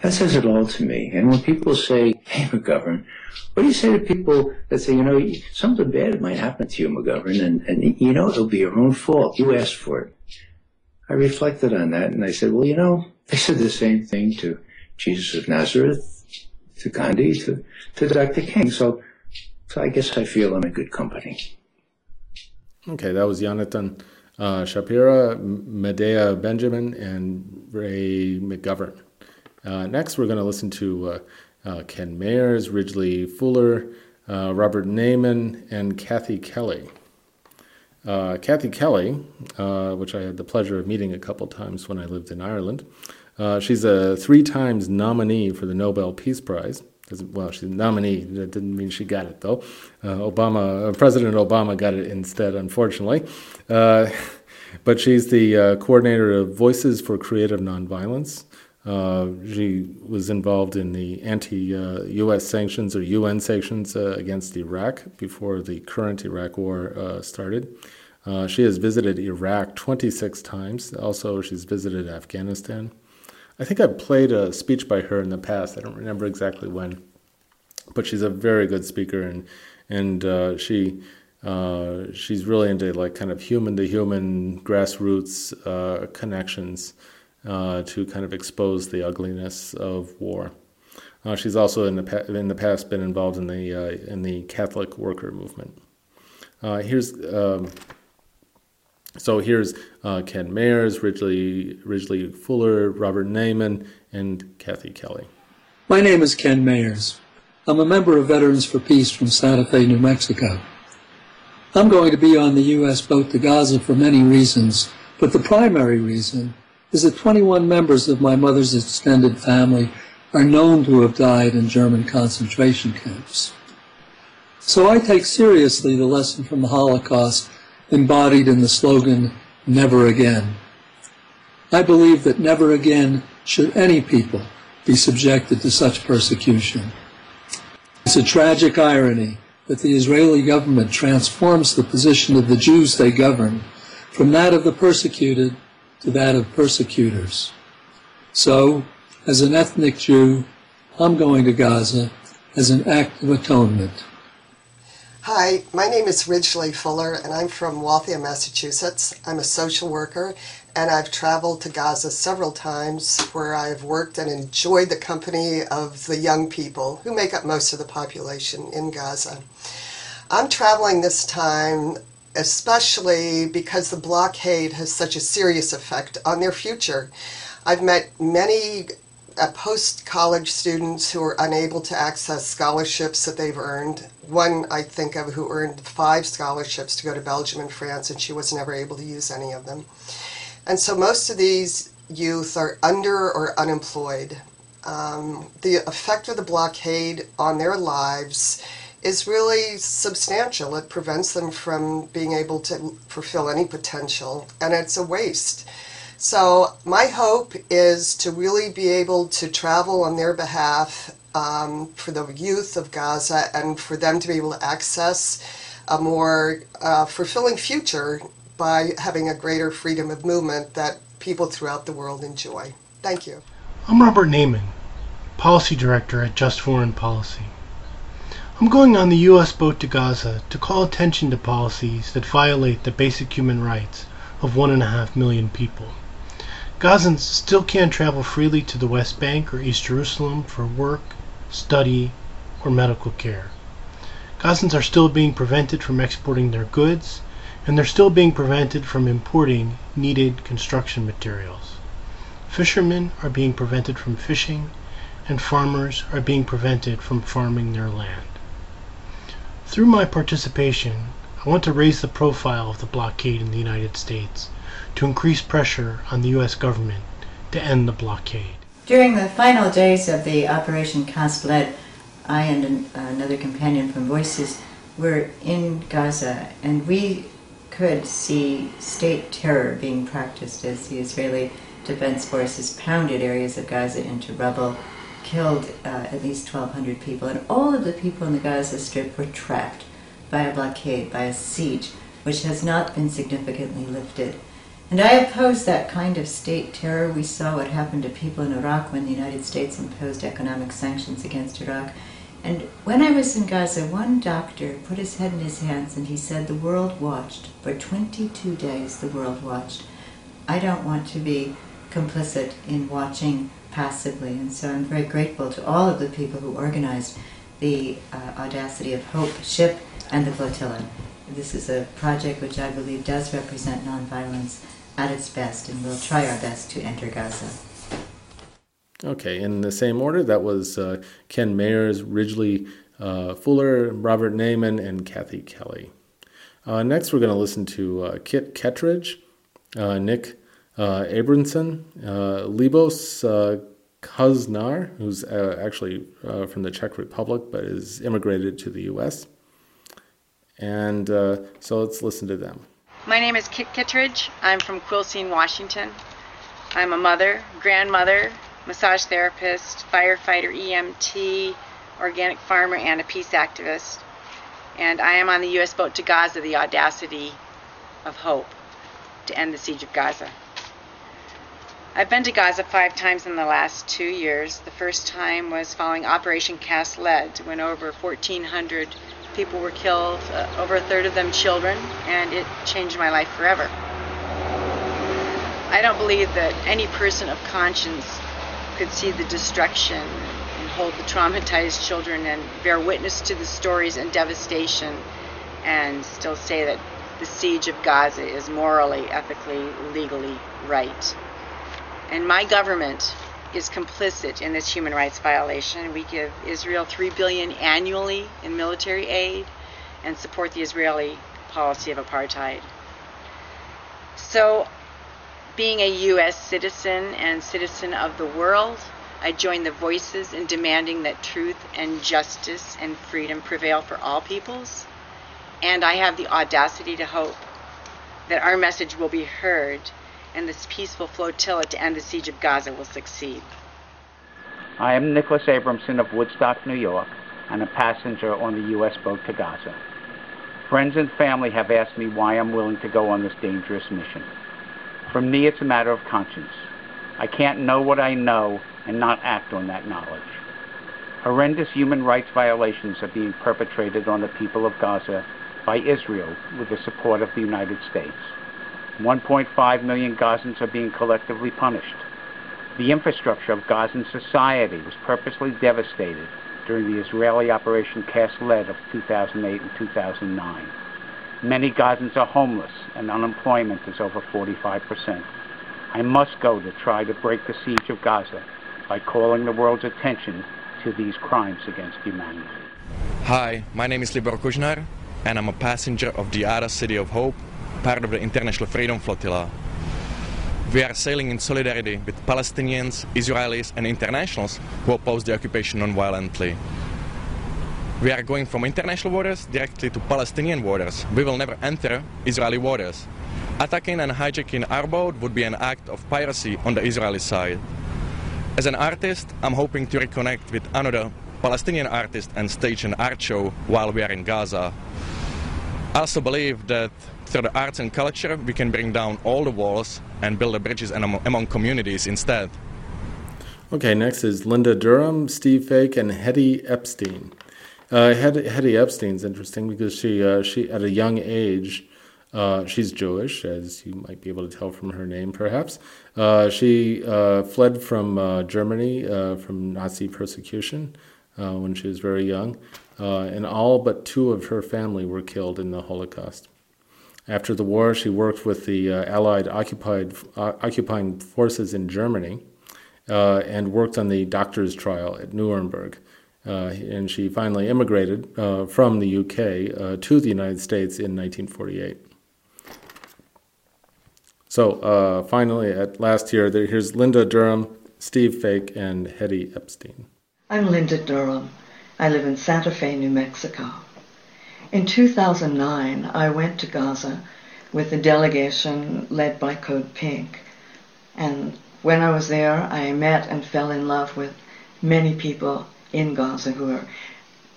That says it all to me. And when people say, hey, McGovern, what do you say to people that say, you know, something bad might happen to you, McGovern, and, and you know, it'll be your own fault. You asked for it. I reflected on that and I said, well, you know, they said the same thing to Jesus of Nazareth, to Gandhi, to, to Dr. King. So, so I guess I feel I'm in good company. Okay, that was Jonathan uh, Shapira, Medea Benjamin, and Ray McGovern. Uh, next, we're going to listen to uh, uh, Ken Mayers, Ridgely Fuller, uh, Robert Naiman, and Kathy Kelly. Uh, Kathy Kelly, which I had the pleasure of meeting a couple times when I lived in Ireland, she's a three times nominee for the Nobel Peace Prize well, she's a nominee. That didn't mean she got it though. Uh, Obama, uh, President Obama got it instead, unfortunately. Uh, <laughs> but she's the uh, coordinator of Voices for Creative Nonviolence. Uh, she was involved in the anti-U.S. sanctions or UN sanctions uh, against Iraq before the current Iraq War started. she has visited Iraq 26 times. Also, she's visited Afghanistan. I think I played a speech by her in the past. I don't remember exactly when, but she's a very good speaker, and and uh, she uh, she's really into like kind of human to human grassroots uh, connections uh, to kind of expose the ugliness of war. Uh, she's also in the pa- in the past been involved in the uh, in the Catholic worker movement. here's. Um, so here's uh, Ken Mayers, Ridgely, Ridgely Fuller, Robert Naiman, and Kathy Kelly. My name is Ken Mayers. I'm a member of Veterans for Peace from Santa Fe, New Mexico. I'm going to be on the U.S. boat to Gaza for many reasons, but the primary reason is that 21 members of my mother's extended family are known to have died in German concentration camps. So I take seriously the lesson from the Holocaust embodied in the slogan, Never Again. I believe that never again should any people be subjected to such persecution. It's a tragic irony that the Israeli government transforms the position of the Jews they govern from that of the persecuted to that of persecutors. So, as an ethnic Jew, I'm going to Gaza as an act of atonement. Hi, my name is Ridgely Fuller, and I'm from Waltham, Massachusetts. I'm a social worker, and I've traveled to Gaza several times where I've worked and enjoyed the company of the young people who make up most of the population in Gaza. I'm traveling this time especially because the blockade has such a serious effect on their future. I've met many uh, post college students who are unable to access scholarships that they've earned. One I think of who earned five scholarships to go to Belgium and France, and she was never able to use any of them. And so most of these youth are under or unemployed. Um, the effect of the blockade on their lives is really substantial. It prevents them from being able to fulfill any potential, and it's a waste. So, my hope is to really be able to travel on their behalf um, for the youth of Gaza and for them to be able to access a more uh, fulfilling future by having a greater freedom of movement that people throughout the world enjoy. Thank you. I'm Robert Naiman, Policy Director at Just Foreign Policy. I'm going on the U.S. boat to Gaza to call attention to policies that violate the basic human rights of one and a half million people. Gazans still can't travel freely to the West Bank or East Jerusalem for work, study, or medical care. Gazans are still being prevented from exporting their goods, and they're still being prevented from importing needed construction materials. Fishermen are being prevented from fishing, and farmers are being prevented from farming their land. Through my participation, I want to raise the profile of the blockade in the United States to increase pressure on the U.S. government to end the blockade. During the final days of the Operation Lead, I and an, another companion from Voices were in Gaza, and we could see state terror being practiced as the Israeli Defense Forces pounded areas of Gaza into rubble, killed uh, at least 1,200 people, and all of the people in the Gaza Strip were trapped by a blockade, by a siege, which has not been significantly lifted. And I oppose that kind of state terror. We saw what happened to people in Iraq when the United States imposed economic sanctions against Iraq. And when I was in Gaza, one doctor put his head in his hands and he said, The world watched. For 22 days, the world watched. I don't want to be complicit in watching passively. And so I'm very grateful to all of the people who organized the uh, Audacity of Hope ship and the flotilla. This is a project which I believe does represent nonviolence at its best, and we'll try our best to enter Gaza. Okay, in the same order, that was uh, Ken Mayers, Ridgely uh, Fuller, Robert Naiman, and Kathy Kelly. Uh, next, we're going to listen to uh, Kit Kittredge, uh, Nick uh, Abramson, Libor Kuznar, who's actually from the Czech Republic but is immigrated to the U.S. And so let's listen to them. My name is Kit Kittredge. I'm from Quilcene, Washington. I'm a mother, grandmother, massage therapist, firefighter, EMT, organic farmer, and a peace activist. And I am on the U.S. boat to Gaza, the audacity of hope to end the siege of Gaza. I've been to Gaza five times in the last two years. The first time was following Operation Cast Lead, when over 1,400 people were killed, uh, over a third of them children, and it changed my life forever. I don't believe that any person of conscience could see the destruction and hold the traumatized children and bear witness to the stories and devastation and still say that the siege of Gaza is morally, ethically, legally right. And my government is complicit in this human rights violation. We give Israel 3 billion annually in military aid and support the Israeli policy of apartheid. So, being a US citizen and citizen of the world, I join the voices in demanding that truth and justice and freedom prevail for all peoples. And I have the audacity to hope that our message will be heard and this peaceful flotilla to end the siege of Gaza will succeed. I am Nicholas Abramson of Woodstock, New York. and a passenger on the U.S. boat to Gaza. Friends and family have asked me why I'm willing to go on this dangerous mission. For me, it's a matter of conscience. I can't know what I know and not act on that knowledge. Horrendous human rights violations are being perpetrated on the people of Gaza by Israel with the support of the United States. 1.5 million Gazans are being collectively punished. The infrastructure of Gazan society was purposely devastated during the Israeli Operation Cast Lead of 2008 and 2009. Many Gazans are homeless and unemployment is over 45%. I must go to try to break the siege of Gaza by calling the world's attention to these crimes against humanity. Hi, my name is Libor Kužnar, and I'm a passenger of the Audacity of Hope, part of the International Freedom Flotilla. We are sailing in solidarity with Palestinians, Israelis, and internationals who oppose the occupation non-violently. We are going from international waters directly to Palestinian waters. We will never enter Israeli waters. Attacking and hijacking our boat would be an act of piracy on the Israeli side. As an artist, I'm hoping to reconnect with another Palestinian artist and stage an art show while we are in Gaza. I also believe that through the arts and culture, we can bring down all the walls and build the bridges among communities instead. Okay, next is Linda Durham, Steve Fake, and Hetty Epstein. Uh, Hetty Epstein's interesting because she, uh, she at a young age, uh, she's Jewish, as you might be able to tell from her name, perhaps. Uh, she uh, fled from uh, Germany from Nazi persecution when she was very young, and all but two of her family were killed in the Holocaust. After the war, she worked with the Allied occupied, occupying forces in Germany and worked on the doctor's trial at Nuremberg. Uh, and she finally immigrated uh, from the UK uh, to the United States in 1948. So uh, finally, at last here, there, here's Linda Durham, Steve Fake, and Hetty Epstein. I'm Linda Durham. I live in Santa Fe, New Mexico. In 2009, I went to Gaza with a delegation led by Code Pink. And when I was there, I met and fell in love with many people in Gaza who are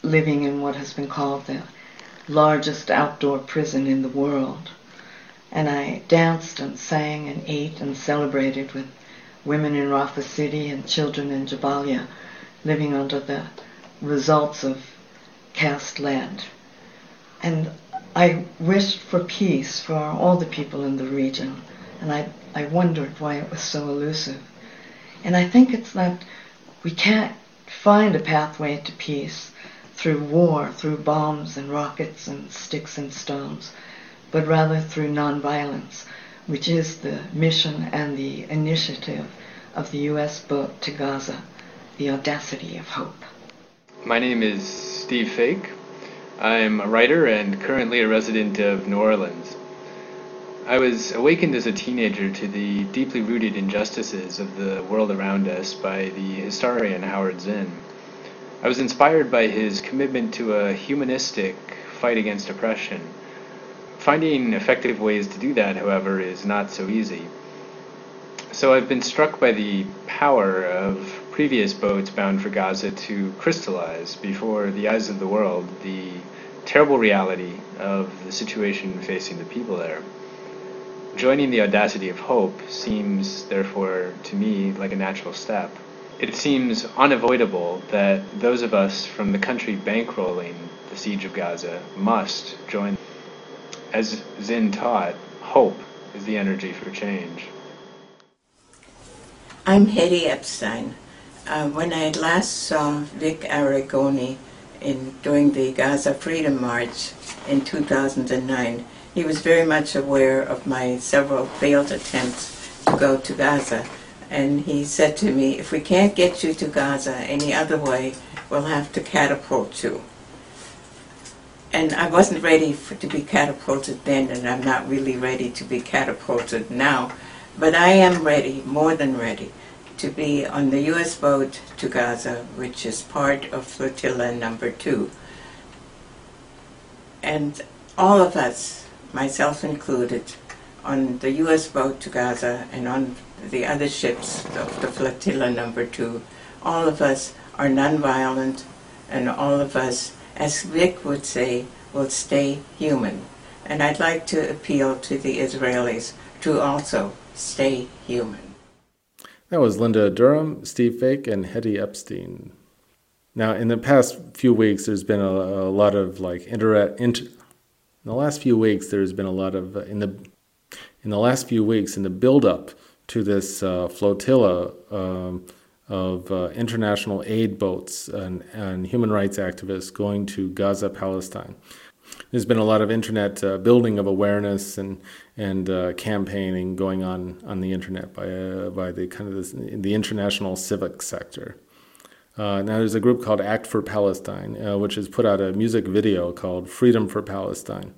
living in what has been called the largest outdoor prison in the world and I danced and sang and ate and celebrated with women in Rafah City and children in Jabalia living under the results of cast lead. And I wished for peace for all the people in the region, and I, I wondered why it was so elusive. And I think it's that we can't find a pathway to peace through war, through bombs and rockets and sticks and stones but rather through nonviolence, which is the mission and the initiative of the U.S. boat to Gaza, The Audacity of Hope. My name is Steve Fake. I'm a writer and currently a resident of New Orleans. I was awakened as a teenager to the deeply rooted injustices of the world around us by the historian Howard Zinn. I was inspired by his commitment to a humanistic fight against oppression Finding effective ways to do that, however, is not so easy. So I've been struck by the power of previous boats bound for Gaza to crystallize before the eyes of the world the terrible reality of the situation facing the people there. Joining the audacity of hope seems, therefore, to me, like a natural step. It seems unavoidable that those of us from the country bankrolling the siege of Gaza must join as Zinn taught, hope is the energy for change. I'm Hetty Epstein. Uh, when I last saw Vic Arrigoni in during the Gaza Freedom March in 2009, he was very much aware of my several failed attempts to go to Gaza. And he said to me, if we can't get you to Gaza any other way, we'll have to catapult you and I wasn't ready for, to be catapulted then, and I'm not really ready to be catapulted now. But I am ready, more than ready, to be on the U.S. boat to Gaza, which is part of flotilla number two. And all of us, myself included, on the U.S. boat to Gaza and on the other ships of the flotilla number two, all of us are nonviolent, and all of us, as Vic would say, will stay human. And I'd like to appeal to the Israelis to also stay human. That was Linda Durham, Steve Fake, and Hetty Epstein. Now, in the past few weeks, there's been a, a lot of like internet. Inter, in the last few weeks, there's been a lot of uh, in the in the last few weeks in the build-up to this uh, flotilla um, of uh, international aid boats and, and human rights activists going to Gaza, Palestine there's been a lot of internet uh, building of awareness and and uh, campaigning going on on the internet by uh, by the kind of this, the international civic sector. Uh, now there's a group called Act for Palestine, uh, which has put out a music video called Freedom for Palestine.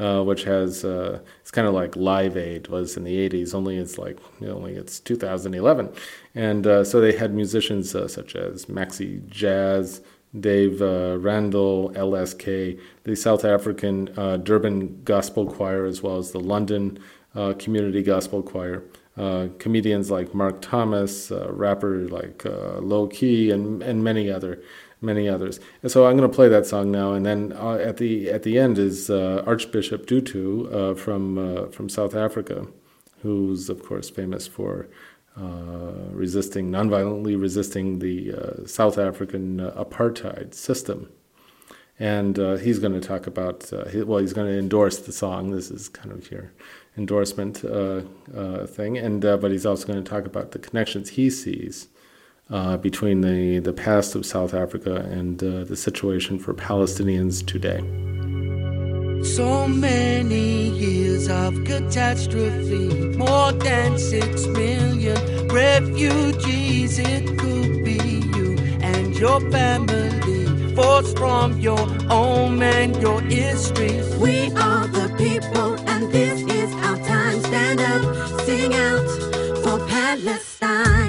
Uh, which has it's kind of like Live Aid was in the 80s, only it's like only it's 2011, and so they had musicians such as Maxi Jazz, Dave uh, Randall, LSK, the South African uh, Durban Gospel Choir, as well as the London uh, Community Gospel Choir. Uh, comedians like Mark Thomas, uh, rapper like uh, Lowkey, and and many other many others. And so I'm going to play that song now, and then at the at the end is Archbishop Tutu from from South Africa, who's of course famous for Uh, resisting, nonviolently resisting the uh, South African uh, apartheid system. And uh, he's going to talk about, uh, well, he's going to endorse the song. This is kind of your endorsement thing. And but he's also going to talk about the connections he sees between the, the past of South Africa and the situation for Palestinians today. So many years of catastrophe, more than six million refugees. It could be you and your family, forced from your home and your history. We are the people, and this is our time. Stand up, sing out for Palestine.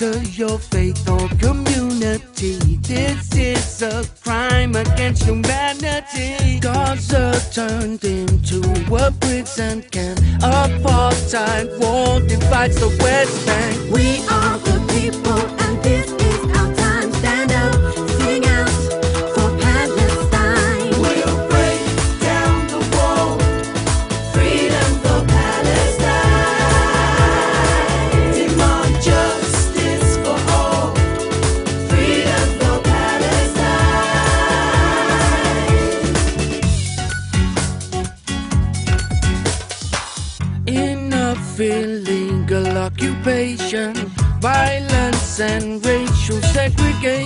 To your faith or community. This is a crime against humanity. Gaza turned into a prison camp. Apartheid war divides the West Bank. We are the people, racial segregation.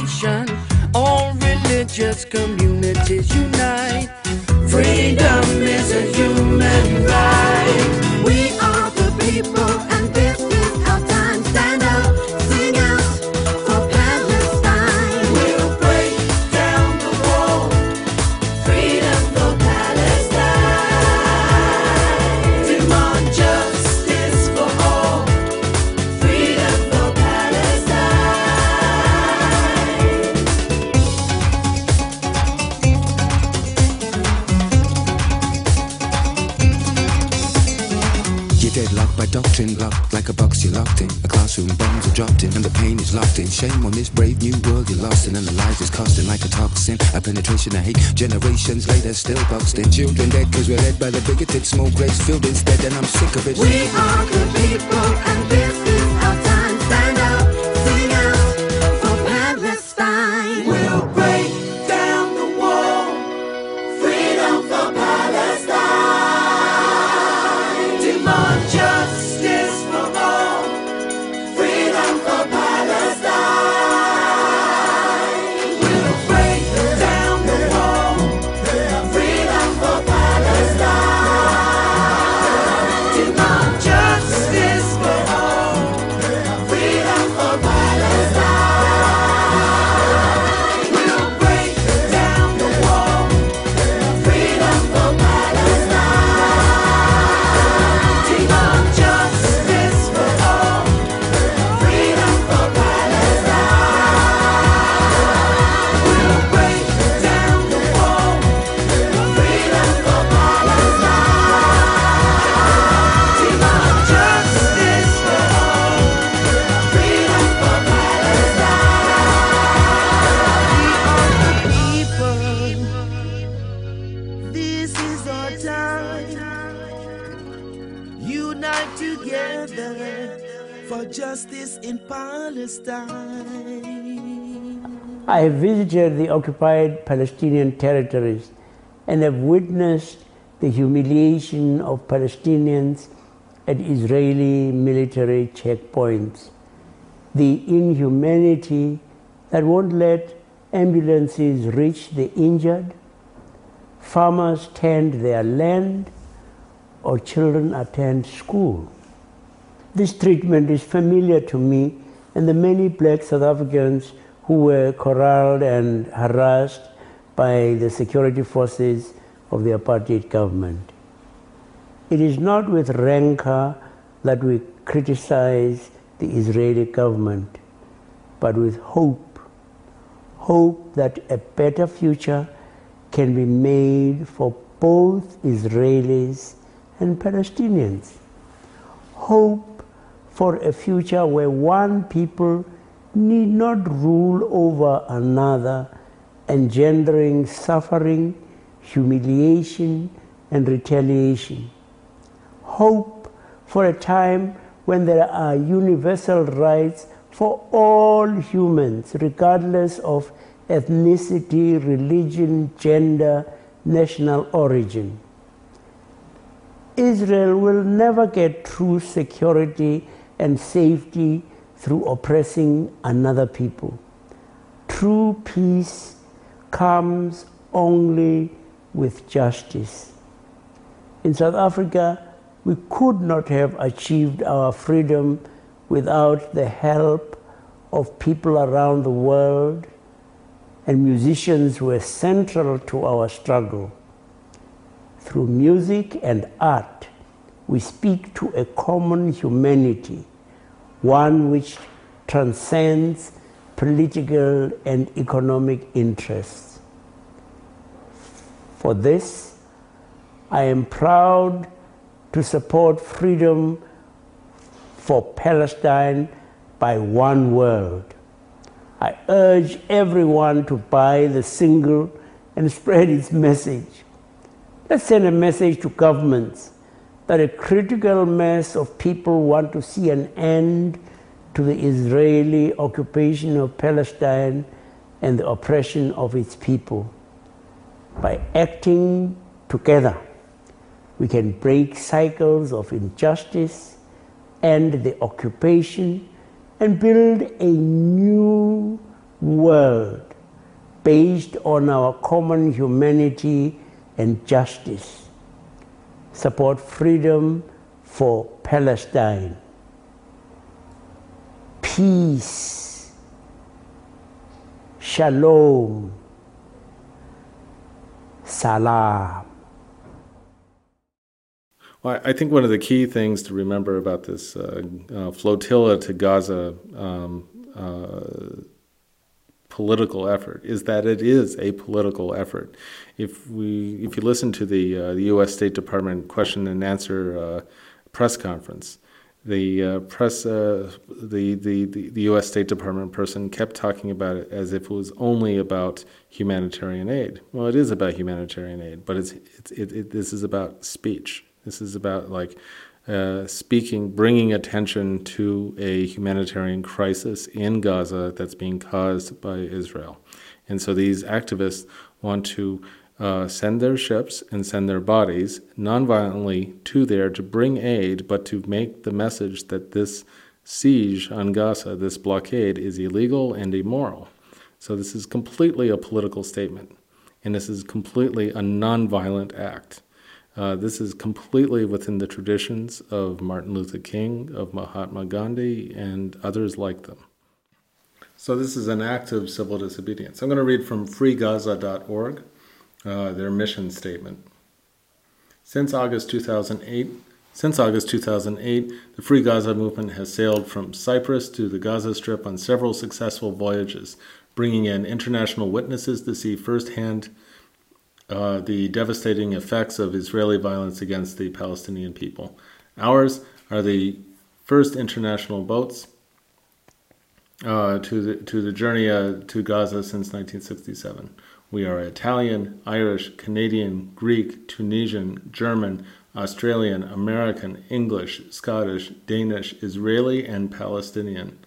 A penetration of hate, generations later still boxed in. Children dead cause we're led by the bigoted smoke race filled instead, and I'm sick of it. We are the people, and this occupied Palestinian territories and have witnessed the humiliation of Palestinians at Israeli military checkpoints, the inhumanity that won't let ambulances reach the injured, farmers tend their land, or children attend school. This treatment is familiar to me and the many black South Africans who were corralled and harassed by the security forces of the apartheid government. It is not with rancor that we criticize the Israeli government, but with hope. Hope that a better future can be made for both Israelis and Palestinians. Hope for a future where one people need not rule over another, engendering suffering, humiliation, and retaliation. Hope for a time when there are universal rights for all humans, regardless of ethnicity, religion, gender, national origin. Israel will never get true security and safety through oppressing another people. True peace comes only with justice. In South Africa, we could not have achieved our freedom without the help of people around the world, and musicians were central to our struggle. Through music and art, we speak to a common humanity, one which transcends political and economic interests. For this, I am proud to support freedom for Palestine by One World. I urge everyone to buy the single and spread its message. Let's send a message to governments that a critical mass of people want to see an end to the Israeli occupation of Palestine and the oppression of its people. By acting together, we can break cycles of injustice and the occupation and build a new world based on our common humanity and justice. Support freedom for Palestine. Peace. Shalom. Salam. Well, I think one of the key things to remember about this uh, uh, flotilla to Gaza um, uh, political effort is that it is a political effort. If we, if you listen to the uh, the U.S. State Department question and answer uh, press conference, the uh, press, the, the the the U.S. State Department person kept talking about it as if it was only about humanitarian aid. Well, it is about humanitarian aid, but it's, it's it, it, this is about speech this is about like uh, speaking, bringing attention to a humanitarian crisis in Gaza that's being caused by Israel. And so these activists want to uh, send their ships and send their bodies nonviolently to there to bring aid, but to make the message that this siege on Gaza, this blockade, is illegal and immoral. So this is completely a political statement, and this is completely a nonviolent act. Uh, this is completely within the traditions of Martin Luther King, of Mahatma Gandhi, and others like them. So, this is an act of civil disobedience. I'm going to read from freegaza.org, uh, their mission statement. Since August 2008, since August 2008, the Free Gaza movement has sailed from Cyprus to the Gaza Strip on several successful voyages, bringing in international witnesses to see firsthand uh, the devastating effects of Israeli violence against the Palestinian people. Ours are the first international boats uh, to the to the journey uh, to Gaza since 1967. We are Italian, Irish, Canadian, Greek, Tunisian, German, Australian, American, English, Scottish, Danish, Israeli, and Palestinian.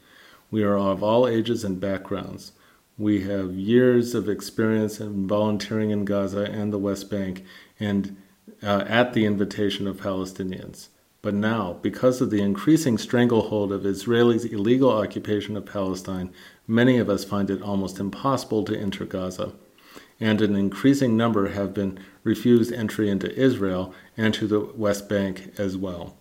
We are of all ages and backgrounds. We have years of experience in volunteering in Gaza and the West Bank and uh, at the invitation of Palestinians. But now, because of the increasing stranglehold of Israel's illegal occupation of Palestine, many of us find it almost impossible to enter Gaza, and an increasing number have been refused entry into Israel and to the West Bank as well.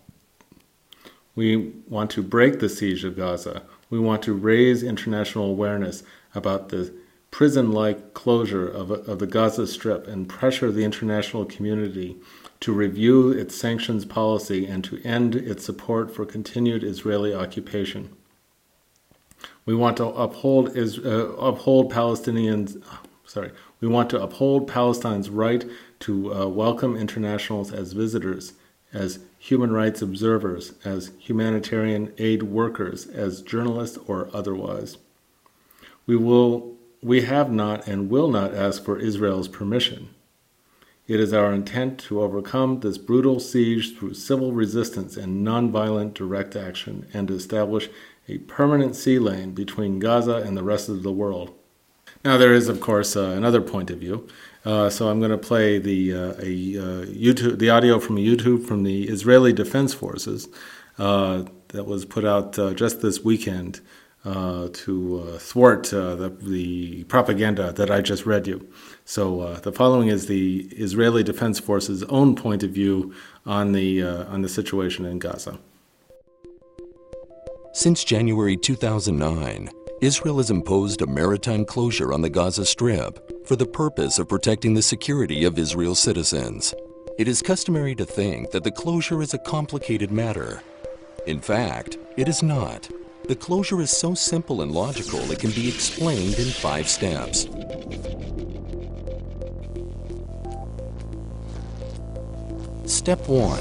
We want to break the siege of Gaza. We want to raise international awareness about the prison like closure of, of the Gaza Strip and pressure the international community to review its sanctions policy and to end its support for continued Israeli occupation. We want to uphold uh, uphold Palestinians. Sorry, we want to uphold Palestine's right to uh, welcome internationals as visitors, as human rights observers, as humanitarian aid workers, as journalists or otherwise. We will we have not and will not ask for Israel's permission. It is our intent to overcome this brutal siege through civil resistance and nonviolent direct action and to establish a permanent sea lane between Gaza and the rest of the world. Now, there is, of course, uh, another point of view. Uh, so I'm going to play the uh, a uh, YouTube the audio from YouTube from the Israeli Defense Forces uh, that was put out uh, just this weekend Uh, to uh, thwart uh, the, the, propaganda that I just read you. So the following is the Israeli Defense Forces' own point of view on the on the situation in Gaza. Since January 2009, Israel has imposed a maritime closure on the Gaza Strip for the purpose of protecting the security of Israel's citizens. It is customary to think that the closure is a complicated matter. In fact, it is not. The closure is so simple and logical it can be explained in five steps. Step 1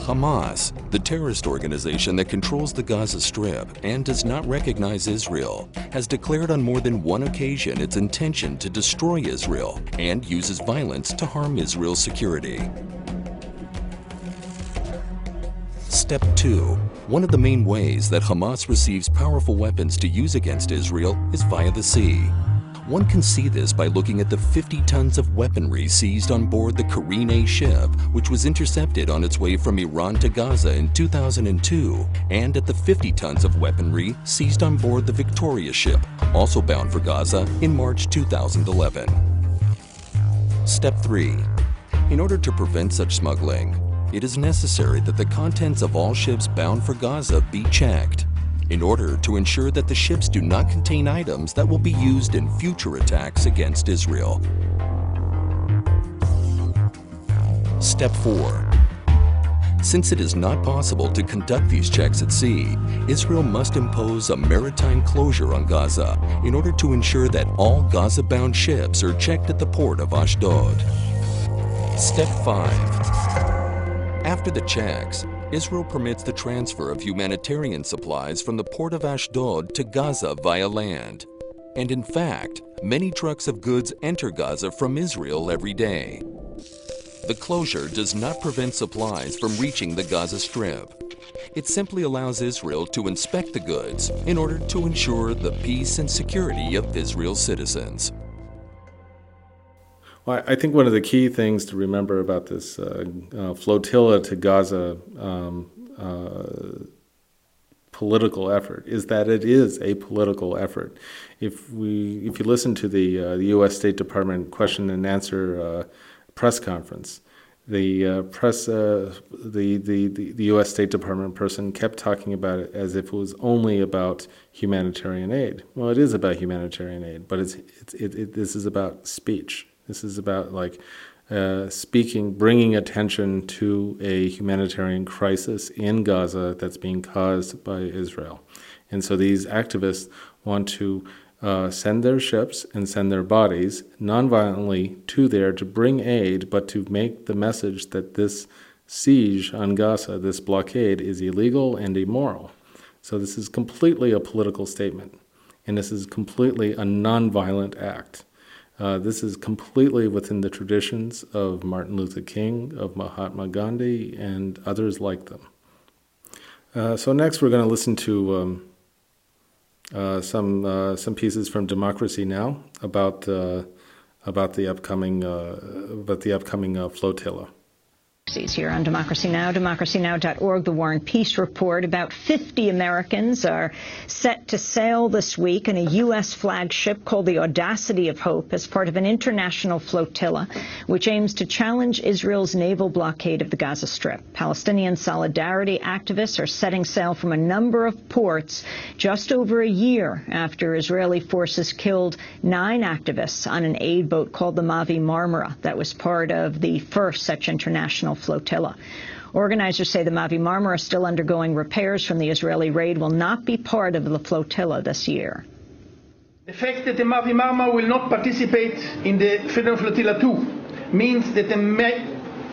Hamas, the terrorist organization that controls the Gaza Strip and does not recognize Israel, has declared on more than one occasion its intention to destroy Israel and uses violence to harm Israel's security. Step 2. One of the main ways that Hamas receives powerful weapons to use against Israel is via the sea. One can see this by looking at the 50 tons of weaponry seized on board the Karine A ship, which was intercepted on its way from Iran to Gaza in 2002, and at the 50 tons of weaponry seized on board the Victoria ship, also bound for Gaza, in March 2011. Step 3. In order to prevent such smuggling, it is necessary that the contents of all ships bound for Gaza be checked in order to ensure that the ships do not contain items that will be used in future attacks against Israel. Step 4. Since it is not possible to conduct these checks at sea, Israel must impose a maritime closure on Gaza in order to ensure that all Gaza-bound ships are checked at the port of Ashdod. Step 5. After the checks, Israel permits the transfer of humanitarian supplies from the port of Ashdod to Gaza via land. And in fact, many trucks of goods enter Gaza from Israel every day. The closure does not prevent supplies from reaching the Gaza Strip. It simply allows Israel to inspect the goods in order to ensure the peace and security of Israel's citizens. Well, I think one of the key things to remember about this uh, uh, flotilla to Gaza um, uh, political effort is that it is a political effort. If we, if you listen to the uh, the U.S. State Department question and answer uh, press conference, the uh, press, the, the the the U.S. State Department person kept talking about it as if it was only about humanitarian aid. Well, it is about humanitarian aid, but it's, it's it, it, this is about speech this is about like uh, speaking, bringing attention to a humanitarian crisis in Gaza that's being caused by Israel. And so these activists want to uh, send their ships and send their bodies nonviolently to there to bring aid, but to make the message that this siege on Gaza, this blockade, is illegal and immoral. So this is completely a political statement, and this is completely a nonviolent act. Uh, this is completely within the traditions of Martin Luther King, of Mahatma Gandhi, and others like them. Uh, so next, we're going to listen to um, uh, some uh, some pieces from Democracy Now about uh, about the upcoming about the upcoming flotilla here on Democracy Now!, democracynow.org, the War and Peace Report. About 50 Americans are set to sail this week in a U.S. flagship called the Audacity of Hope as part of an international flotilla, which aims to challenge Israel's naval blockade of the Gaza Strip. Palestinian solidarity activists are setting sail from a number of ports just over a year after Israeli forces killed nine activists on an aid boat called the Mavi Marmara that was part of the first such international flotilla. Organizers say the Mavi Marmara, still undergoing repairs from the Israeli raid, will not be part of the flotilla this year. The fact that the Mavi Marmara will not participate in the Freedom Flotilla 2 means that the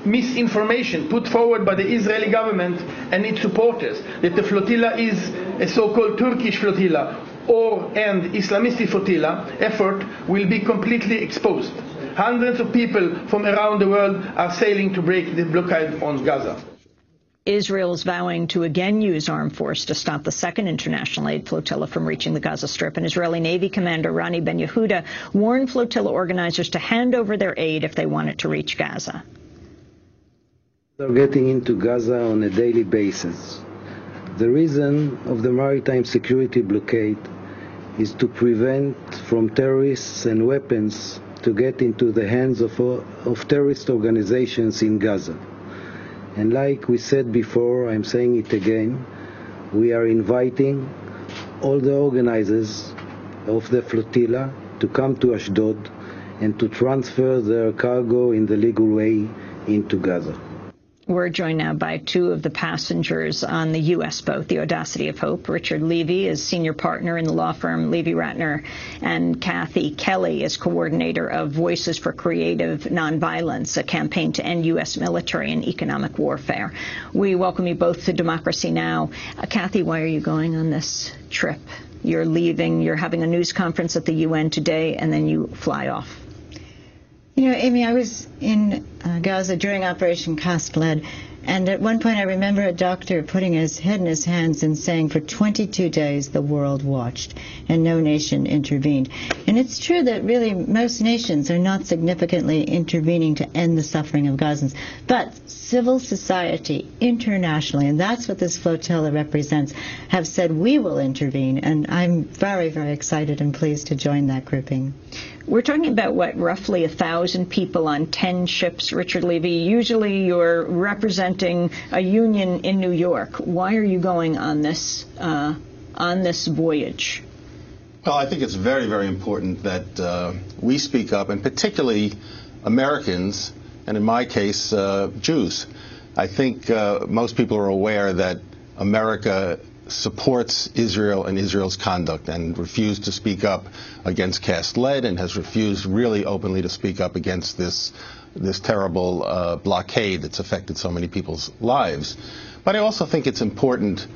misinformation put forward by the Israeli government and its supporters that the flotilla is a so-called Turkish flotilla or an Islamist flotilla effort will be completely exposed. Hundreds of people from around the world are sailing to break the blockade on Gaza. Israel is vowing to again use armed force to stop the second international aid flotilla from reaching the Gaza Strip. And Israeli Navy Commander Rani Ben Yehuda warned flotilla organizers to hand over their aid if they want it to reach Gaza. They're getting into Gaza on a daily basis. The reason of the maritime security blockade is to prevent from terrorists and weapons to get into the hands of, of terrorist organizations in Gaza. And like we said before, I'm saying it again, we are inviting all the organizers of the flotilla to come to Ashdod and to transfer their cargo in the legal way into Gaza. We're joined now by two of the passengers on the U.S. boat, the Audacity of Hope. Richard Levy is senior partner in the law firm Levy Ratner, and Kathy Kelly is coordinator of Voices for Creative Nonviolence, a campaign to end U.S. military and economic warfare. We welcome you both to Democracy Now! Uh, Kathy, why are you going on this trip? You're leaving, you're having a news conference at the UN today, and then you fly off. You know, Amy, I was in uh, Gaza during Operation Cast Lead, and at one point I remember a doctor putting his head in his hands and saying, for 22 days the world watched and no nation intervened. And it's true that really most nations are not significantly intervening to end the suffering of Gazans. But civil society internationally, and that's what this flotilla represents, have said we will intervene. And I'm very, very excited and pleased to join that grouping. We're talking about what roughly a thousand people on ten ships. Richard Levy, usually you're representing a union in New York. Why are you going on this uh, on this voyage? Well, I think it's very, very important that uh, we speak up, and particularly Americans, and in my case, uh, Jews. I think uh, most people are aware that America supports Israel and Israel's conduct and refused to speak up against cast lead and has refused really openly to speak up against this this terrible uh, blockade that's affected so many people's lives. But I also think it's important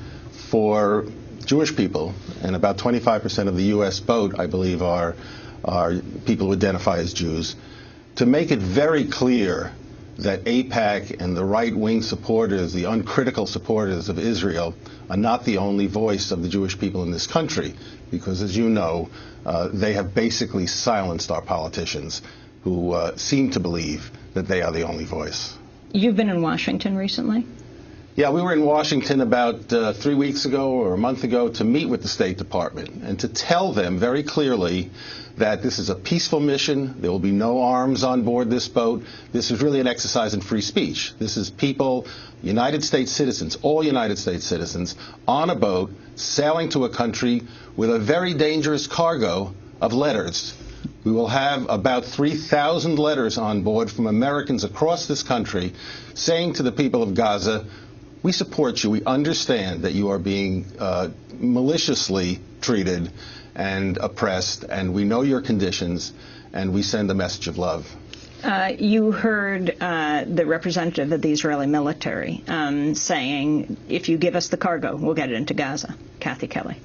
for Jewish people, and about 25% of the U.S. vote, I believe, are are people who identify as Jews, to make it very clear that AIPAC and the right-wing supporters, the uncritical supporters of Israel, are not the only voice of the Jewish people in this country, because as you know, uh, they have basically silenced our politicians who uh, seem to believe that they are the only voice. You've been in Washington recently? Yeah, we were in Washington about uh, three weeks ago or a month ago to meet with the State Department and to tell them very clearly that this is a peaceful mission. There will be no arms on board this boat. This is really an exercise in free speech. This is people, United States citizens, all United States citizens, on a boat sailing to a country with a very dangerous cargo of letters. We will have about 3,000 letters on board from Americans across this country saying to the people of Gaza, we support you. We understand that you are being uh, maliciously treated and oppressed, and we know your conditions, and we send a message of love. Uh, you heard uh, the representative of the Israeli military um, saying, if you give us the cargo, we'll get it into Gaza. Kathy Kelly.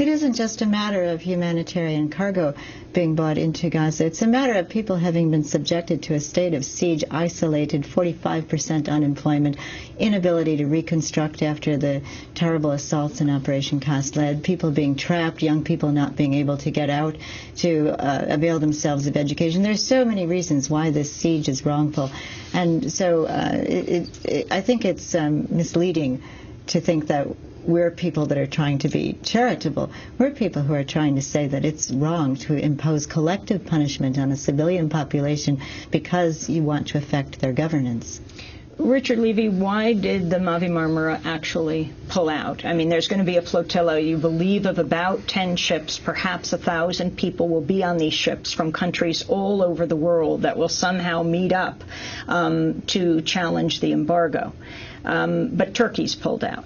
It isn't just a matter of humanitarian cargo being brought into Gaza. It's a matter of people having been subjected to a state of siege, isolated, 45% unemployment, inability to reconstruct after the terrible assaults in Operation Cast Lead, people being trapped, young people not being able to get out to uh, avail themselves of education. There's so many reasons why this siege is wrongful. And so uh, it, it, I think it's um, misleading to think that we're people that are trying to be charitable. We're people who are trying to say that it's wrong to impose collective punishment on a civilian population because you want to affect their governance. Richard Levy, why did the Mavi Marmara actually pull out? I mean, there's going to be a flotilla, you believe, of about 10 ships, perhaps a thousand people will be on these ships from countries all over the world that will somehow meet up um, to challenge the embargo. Um, but Turkey's pulled out.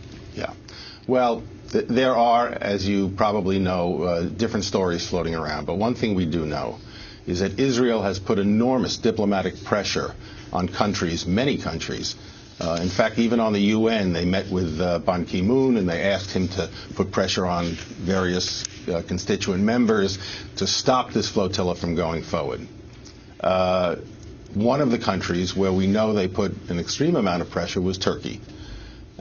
Well, th- there are, as you probably know, uh, different stories floating around. But one thing we do know is that Israel has put enormous diplomatic pressure on countries, many countries. Uh, in fact, even on the UN, they met with uh, Ban Ki moon and they asked him to put pressure on various uh, constituent members to stop this flotilla from going forward. Uh, one of the countries where we know they put an extreme amount of pressure was Turkey.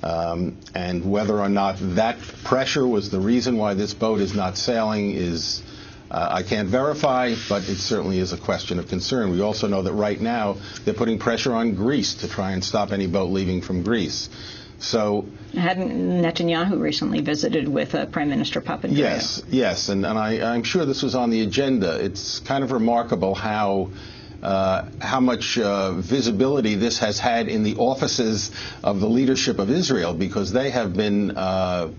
Um, and whether or not that pressure was the reason why this boat is not sailing is uh, I can't verify, but it certainly is a question of concern. We also know that right now they're putting pressure on Greece to try and stop any boat leaving from Greece. So hadn't Netanyahu recently visited with uh, Prime Minister Papandreou? Yes, yes, and, and I, I'm sure this was on the agenda. It's kind of remarkable how uh, how much uh, visibility this has had in the offices of the leadership of Israel because they have been uh,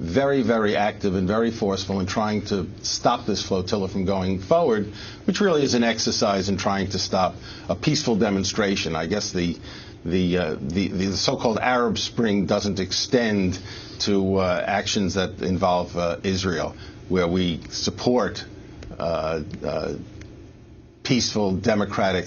very, very active and very forceful in trying to stop this flotilla from going forward, which really is an exercise in trying to stop a peaceful demonstration. I guess the the, uh, the, the so-called Arab Spring doesn't extend to uh, actions that involve uh, Israel, where we support uh, uh, peaceful, democratic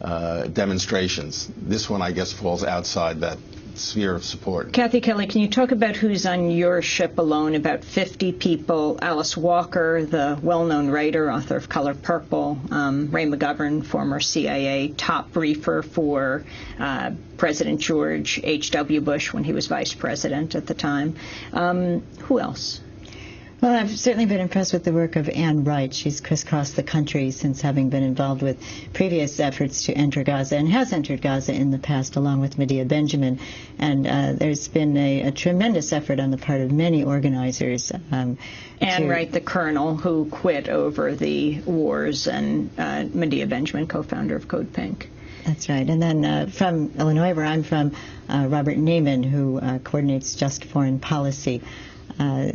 uh, demonstrations. This one, I guess, falls outside that sphere of support. Kathy Kelly, can you talk about who's on your ship alone? About 50 people. Alice Walker, the well-known writer, author of Color Purple. Um, Ray McGovern, former CIA top briefer for uh, President George H.W. Bush when he was vice president at the time. Um, who else? Well, I've certainly been impressed with the work of Anne Wright. She's crisscrossed the country since having been involved with previous efforts to enter Gaza and has entered Gaza in the past along with Medea Benjamin. And uh, there's been a, a, tremendous effort on the part of many organizers. Um, Anne Wright, the colonel who quit over the wars, and uh, Medea Benjamin, co-founder of Code Pink. That's right. And then uh, from Illinois, where I'm from, uh, Robert Naiman, who uh, coordinates Just Foreign Policy. Uh,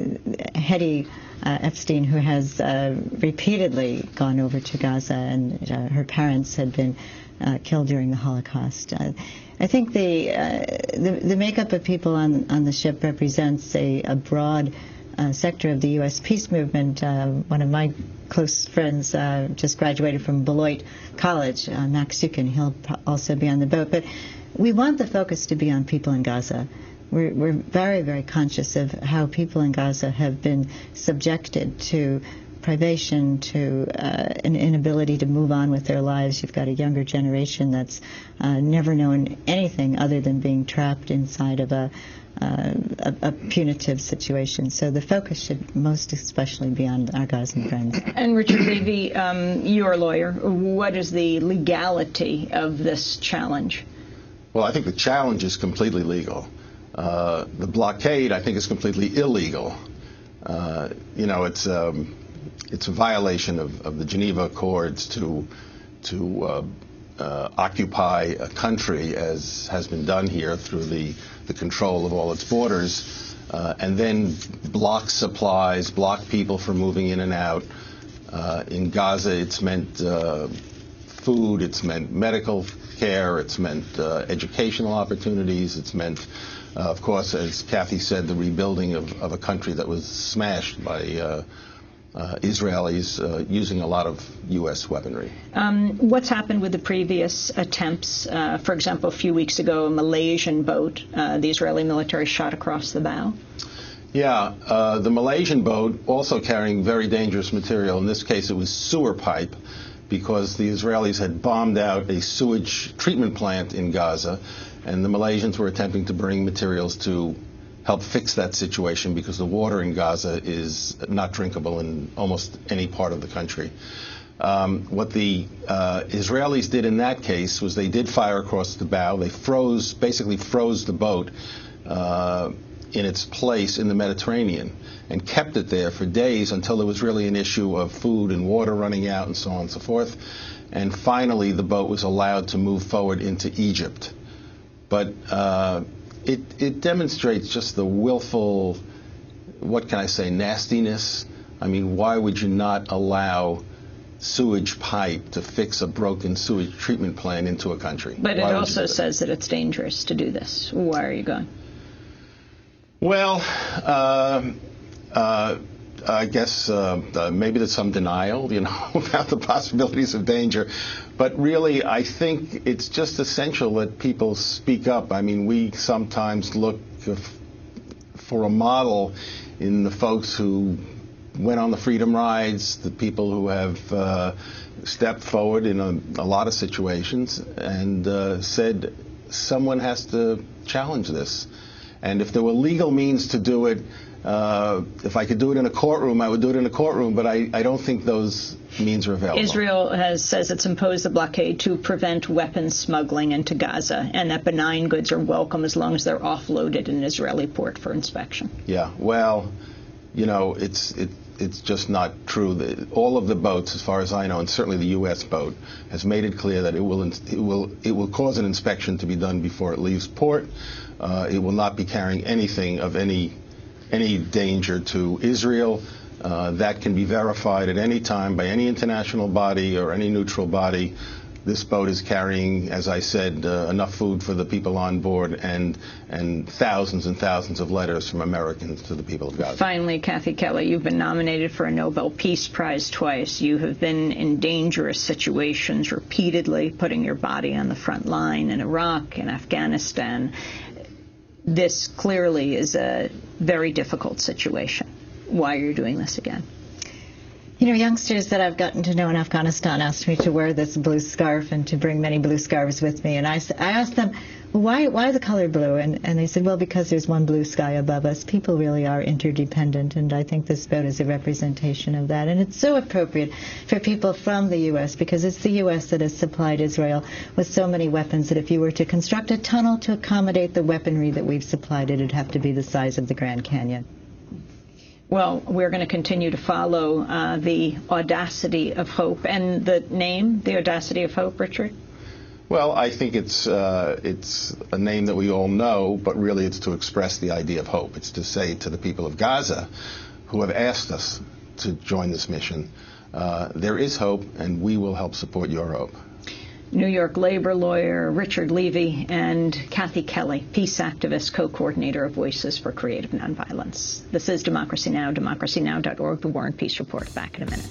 Hedy uh, Epstein, who has uh, repeatedly gone over to Gaza, and her parents had been killed during the Holocaust. I think the, the, the makeup of people on on the ship represents a, a broad uh, sector of the U.S. peace movement. Uh, one of my close friends uh, just graduated from Beloit College, Max Sukin. He'll also be on the boat. But we want the focus to be on people in Gaza. We're, we're very, very conscious of how people in Gaza have been subjected to privation, to uh, an inability to move on with their lives. You've got a younger generation that's uh, never known anything other than being trapped inside of a, uh, a, a, punitive situation. So the focus should most especially be on our Gazan friends. And Richard Levy, um, you're a lawyer. What is the legality of this challenge? Well, I think the challenge is completely legal. Uh, the blockade, I think, is completely illegal. Uh, you know, it's um, it's a violation of, of, the Geneva Accords to to uh, uh, occupy a country, as has been done here through the the control of all its borders, uh, and then block supplies, block people from moving in and out. in Gaza, it's meant food, it's meant medical care, it's meant educational opportunities, it's meant uh, of course, as Kathy said, the rebuilding of, of a country that was smashed by uh, uh, Israelis uh, using a lot of U.S. weaponry. Um, what's happened with the previous attempts? Uh, for example, a few weeks ago, a Malaysian boat, uh, the Israeli military shot across the bow. Yeah, uh, the Malaysian boat also carrying very dangerous material. In this case, it was sewer pipe because the Israelis had bombed out a sewage treatment plant in Gaza, and the Malaysians were attempting to bring materials to help fix that situation because the water in Gaza is not drinkable in almost any part of the country. Um, what the uh, Israelis did in that case was they did fire across the bow. They froze, basically froze the boat uh, in its place in the Mediterranean and kept it there for days until there was really an issue of food and water running out and so on and so forth. And finally, the boat was allowed to move forward into Egypt. But uh, it, it demonstrates just the willful, what can I say, nastiness. I mean, why would you not allow sewage pipe to fix a broken sewage treatment plant into a country? But it Why you also says that it's dangerous to do this. Why are you going? Well, uh, uh, I guess uh, uh, maybe there's some denial, you know, <laughs> about the possibilities of danger. But really, I think it's just essential that people speak up. I mean, we sometimes look for a model in the folks who went on the freedom rides, the people who have uh, stepped forward in a, a lot of situations and uh, said someone has to challenge this. And if there were legal means to do it, uh, if I could do it in a courtroom, I would do it in a courtroom. But I, I don't think those means are available. Israel has says it's imposed a blockade to prevent weapons smuggling into Gaza, and that benign goods are welcome as long as they're offloaded in an Israeli port for inspection. Yeah, well, you know, it's it, it's just not true. The, all of the boats, as far as I know, and certainly the U.S. boat, has made it clear that it will it will it will cause an inspection to be done before it leaves port. Uh, it will not be carrying anything of any any danger to Israel. Uh, that can be verified at any time by any international body or any neutral body. This boat is carrying, as I said, uh, enough food for the people on board and and thousands and thousands of letters from Americans to the people of Gaza. Finally, Kathy Kelly, you've been nominated for a Nobel Peace Prize twice. You have been in dangerous situations repeatedly, putting your body on the front line in Iraq and Afghanistan. This clearly is a very difficult situation. Why are you doing this again? You know, youngsters that I've gotten to know in Afghanistan asked me to wear this blue scarf and to bring many blue scarves with me. And I, I asked them, why, why the color blue? And, and they said, well, because there's one blue sky above us. People really are interdependent, and I think this boat is a representation of that. And it's so appropriate for people from the U.S. because it's the U.S. that has supplied Israel with so many weapons that if you were to construct a tunnel to accommodate the weaponry that we've supplied, it'd have to be the size of the Grand Canyon. Well, we're going to continue to follow uh, the audacity of hope and the name, the audacity of hope, Richard. Well, I think it's uh, it's a name that we all know, but really it's to express the idea of hope. It's to say to the people of Gaza, who have asked us to join this mission, uh, there is hope, and we will help support your hope. New York labor lawyer Richard Levy and Kathy Kelly, peace activist, co-coordinator of Voices for Creative Nonviolence. This is Democracy Now!, democracynow.org, The War and Peace Report. Back in a minute.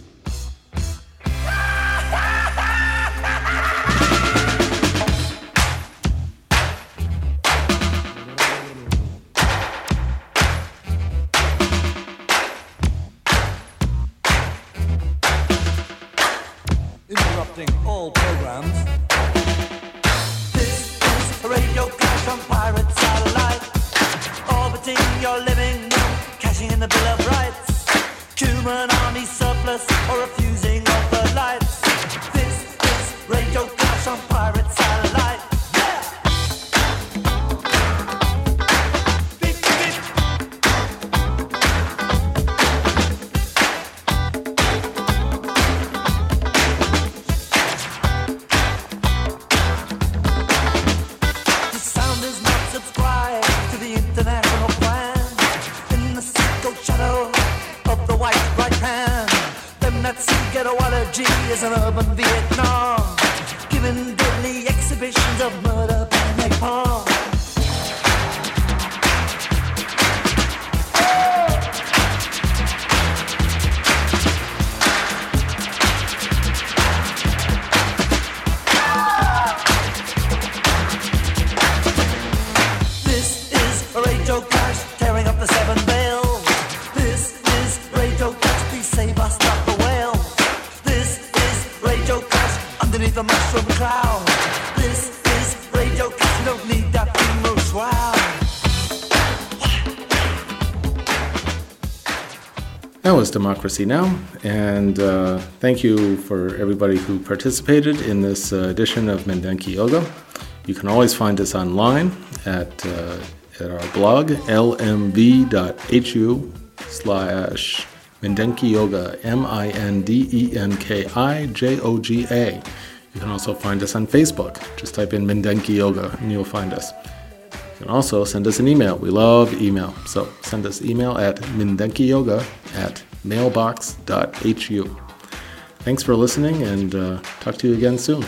Democracy Now! And uh, thank you for everybody who participated in this uh, edition of Mindenki Joga. You can always find us online at, uh, at our blog, lmv.hu slash Mindenki Joga, M I N D E N K I J O G A. You can also find us on Facebook. Just type in Mindenki Joga and you'll find us. You can also send us an email. We love email. So send us email at mindenkijoga at mailbox.hu. Thanks for listening and uh, talk to you again soon.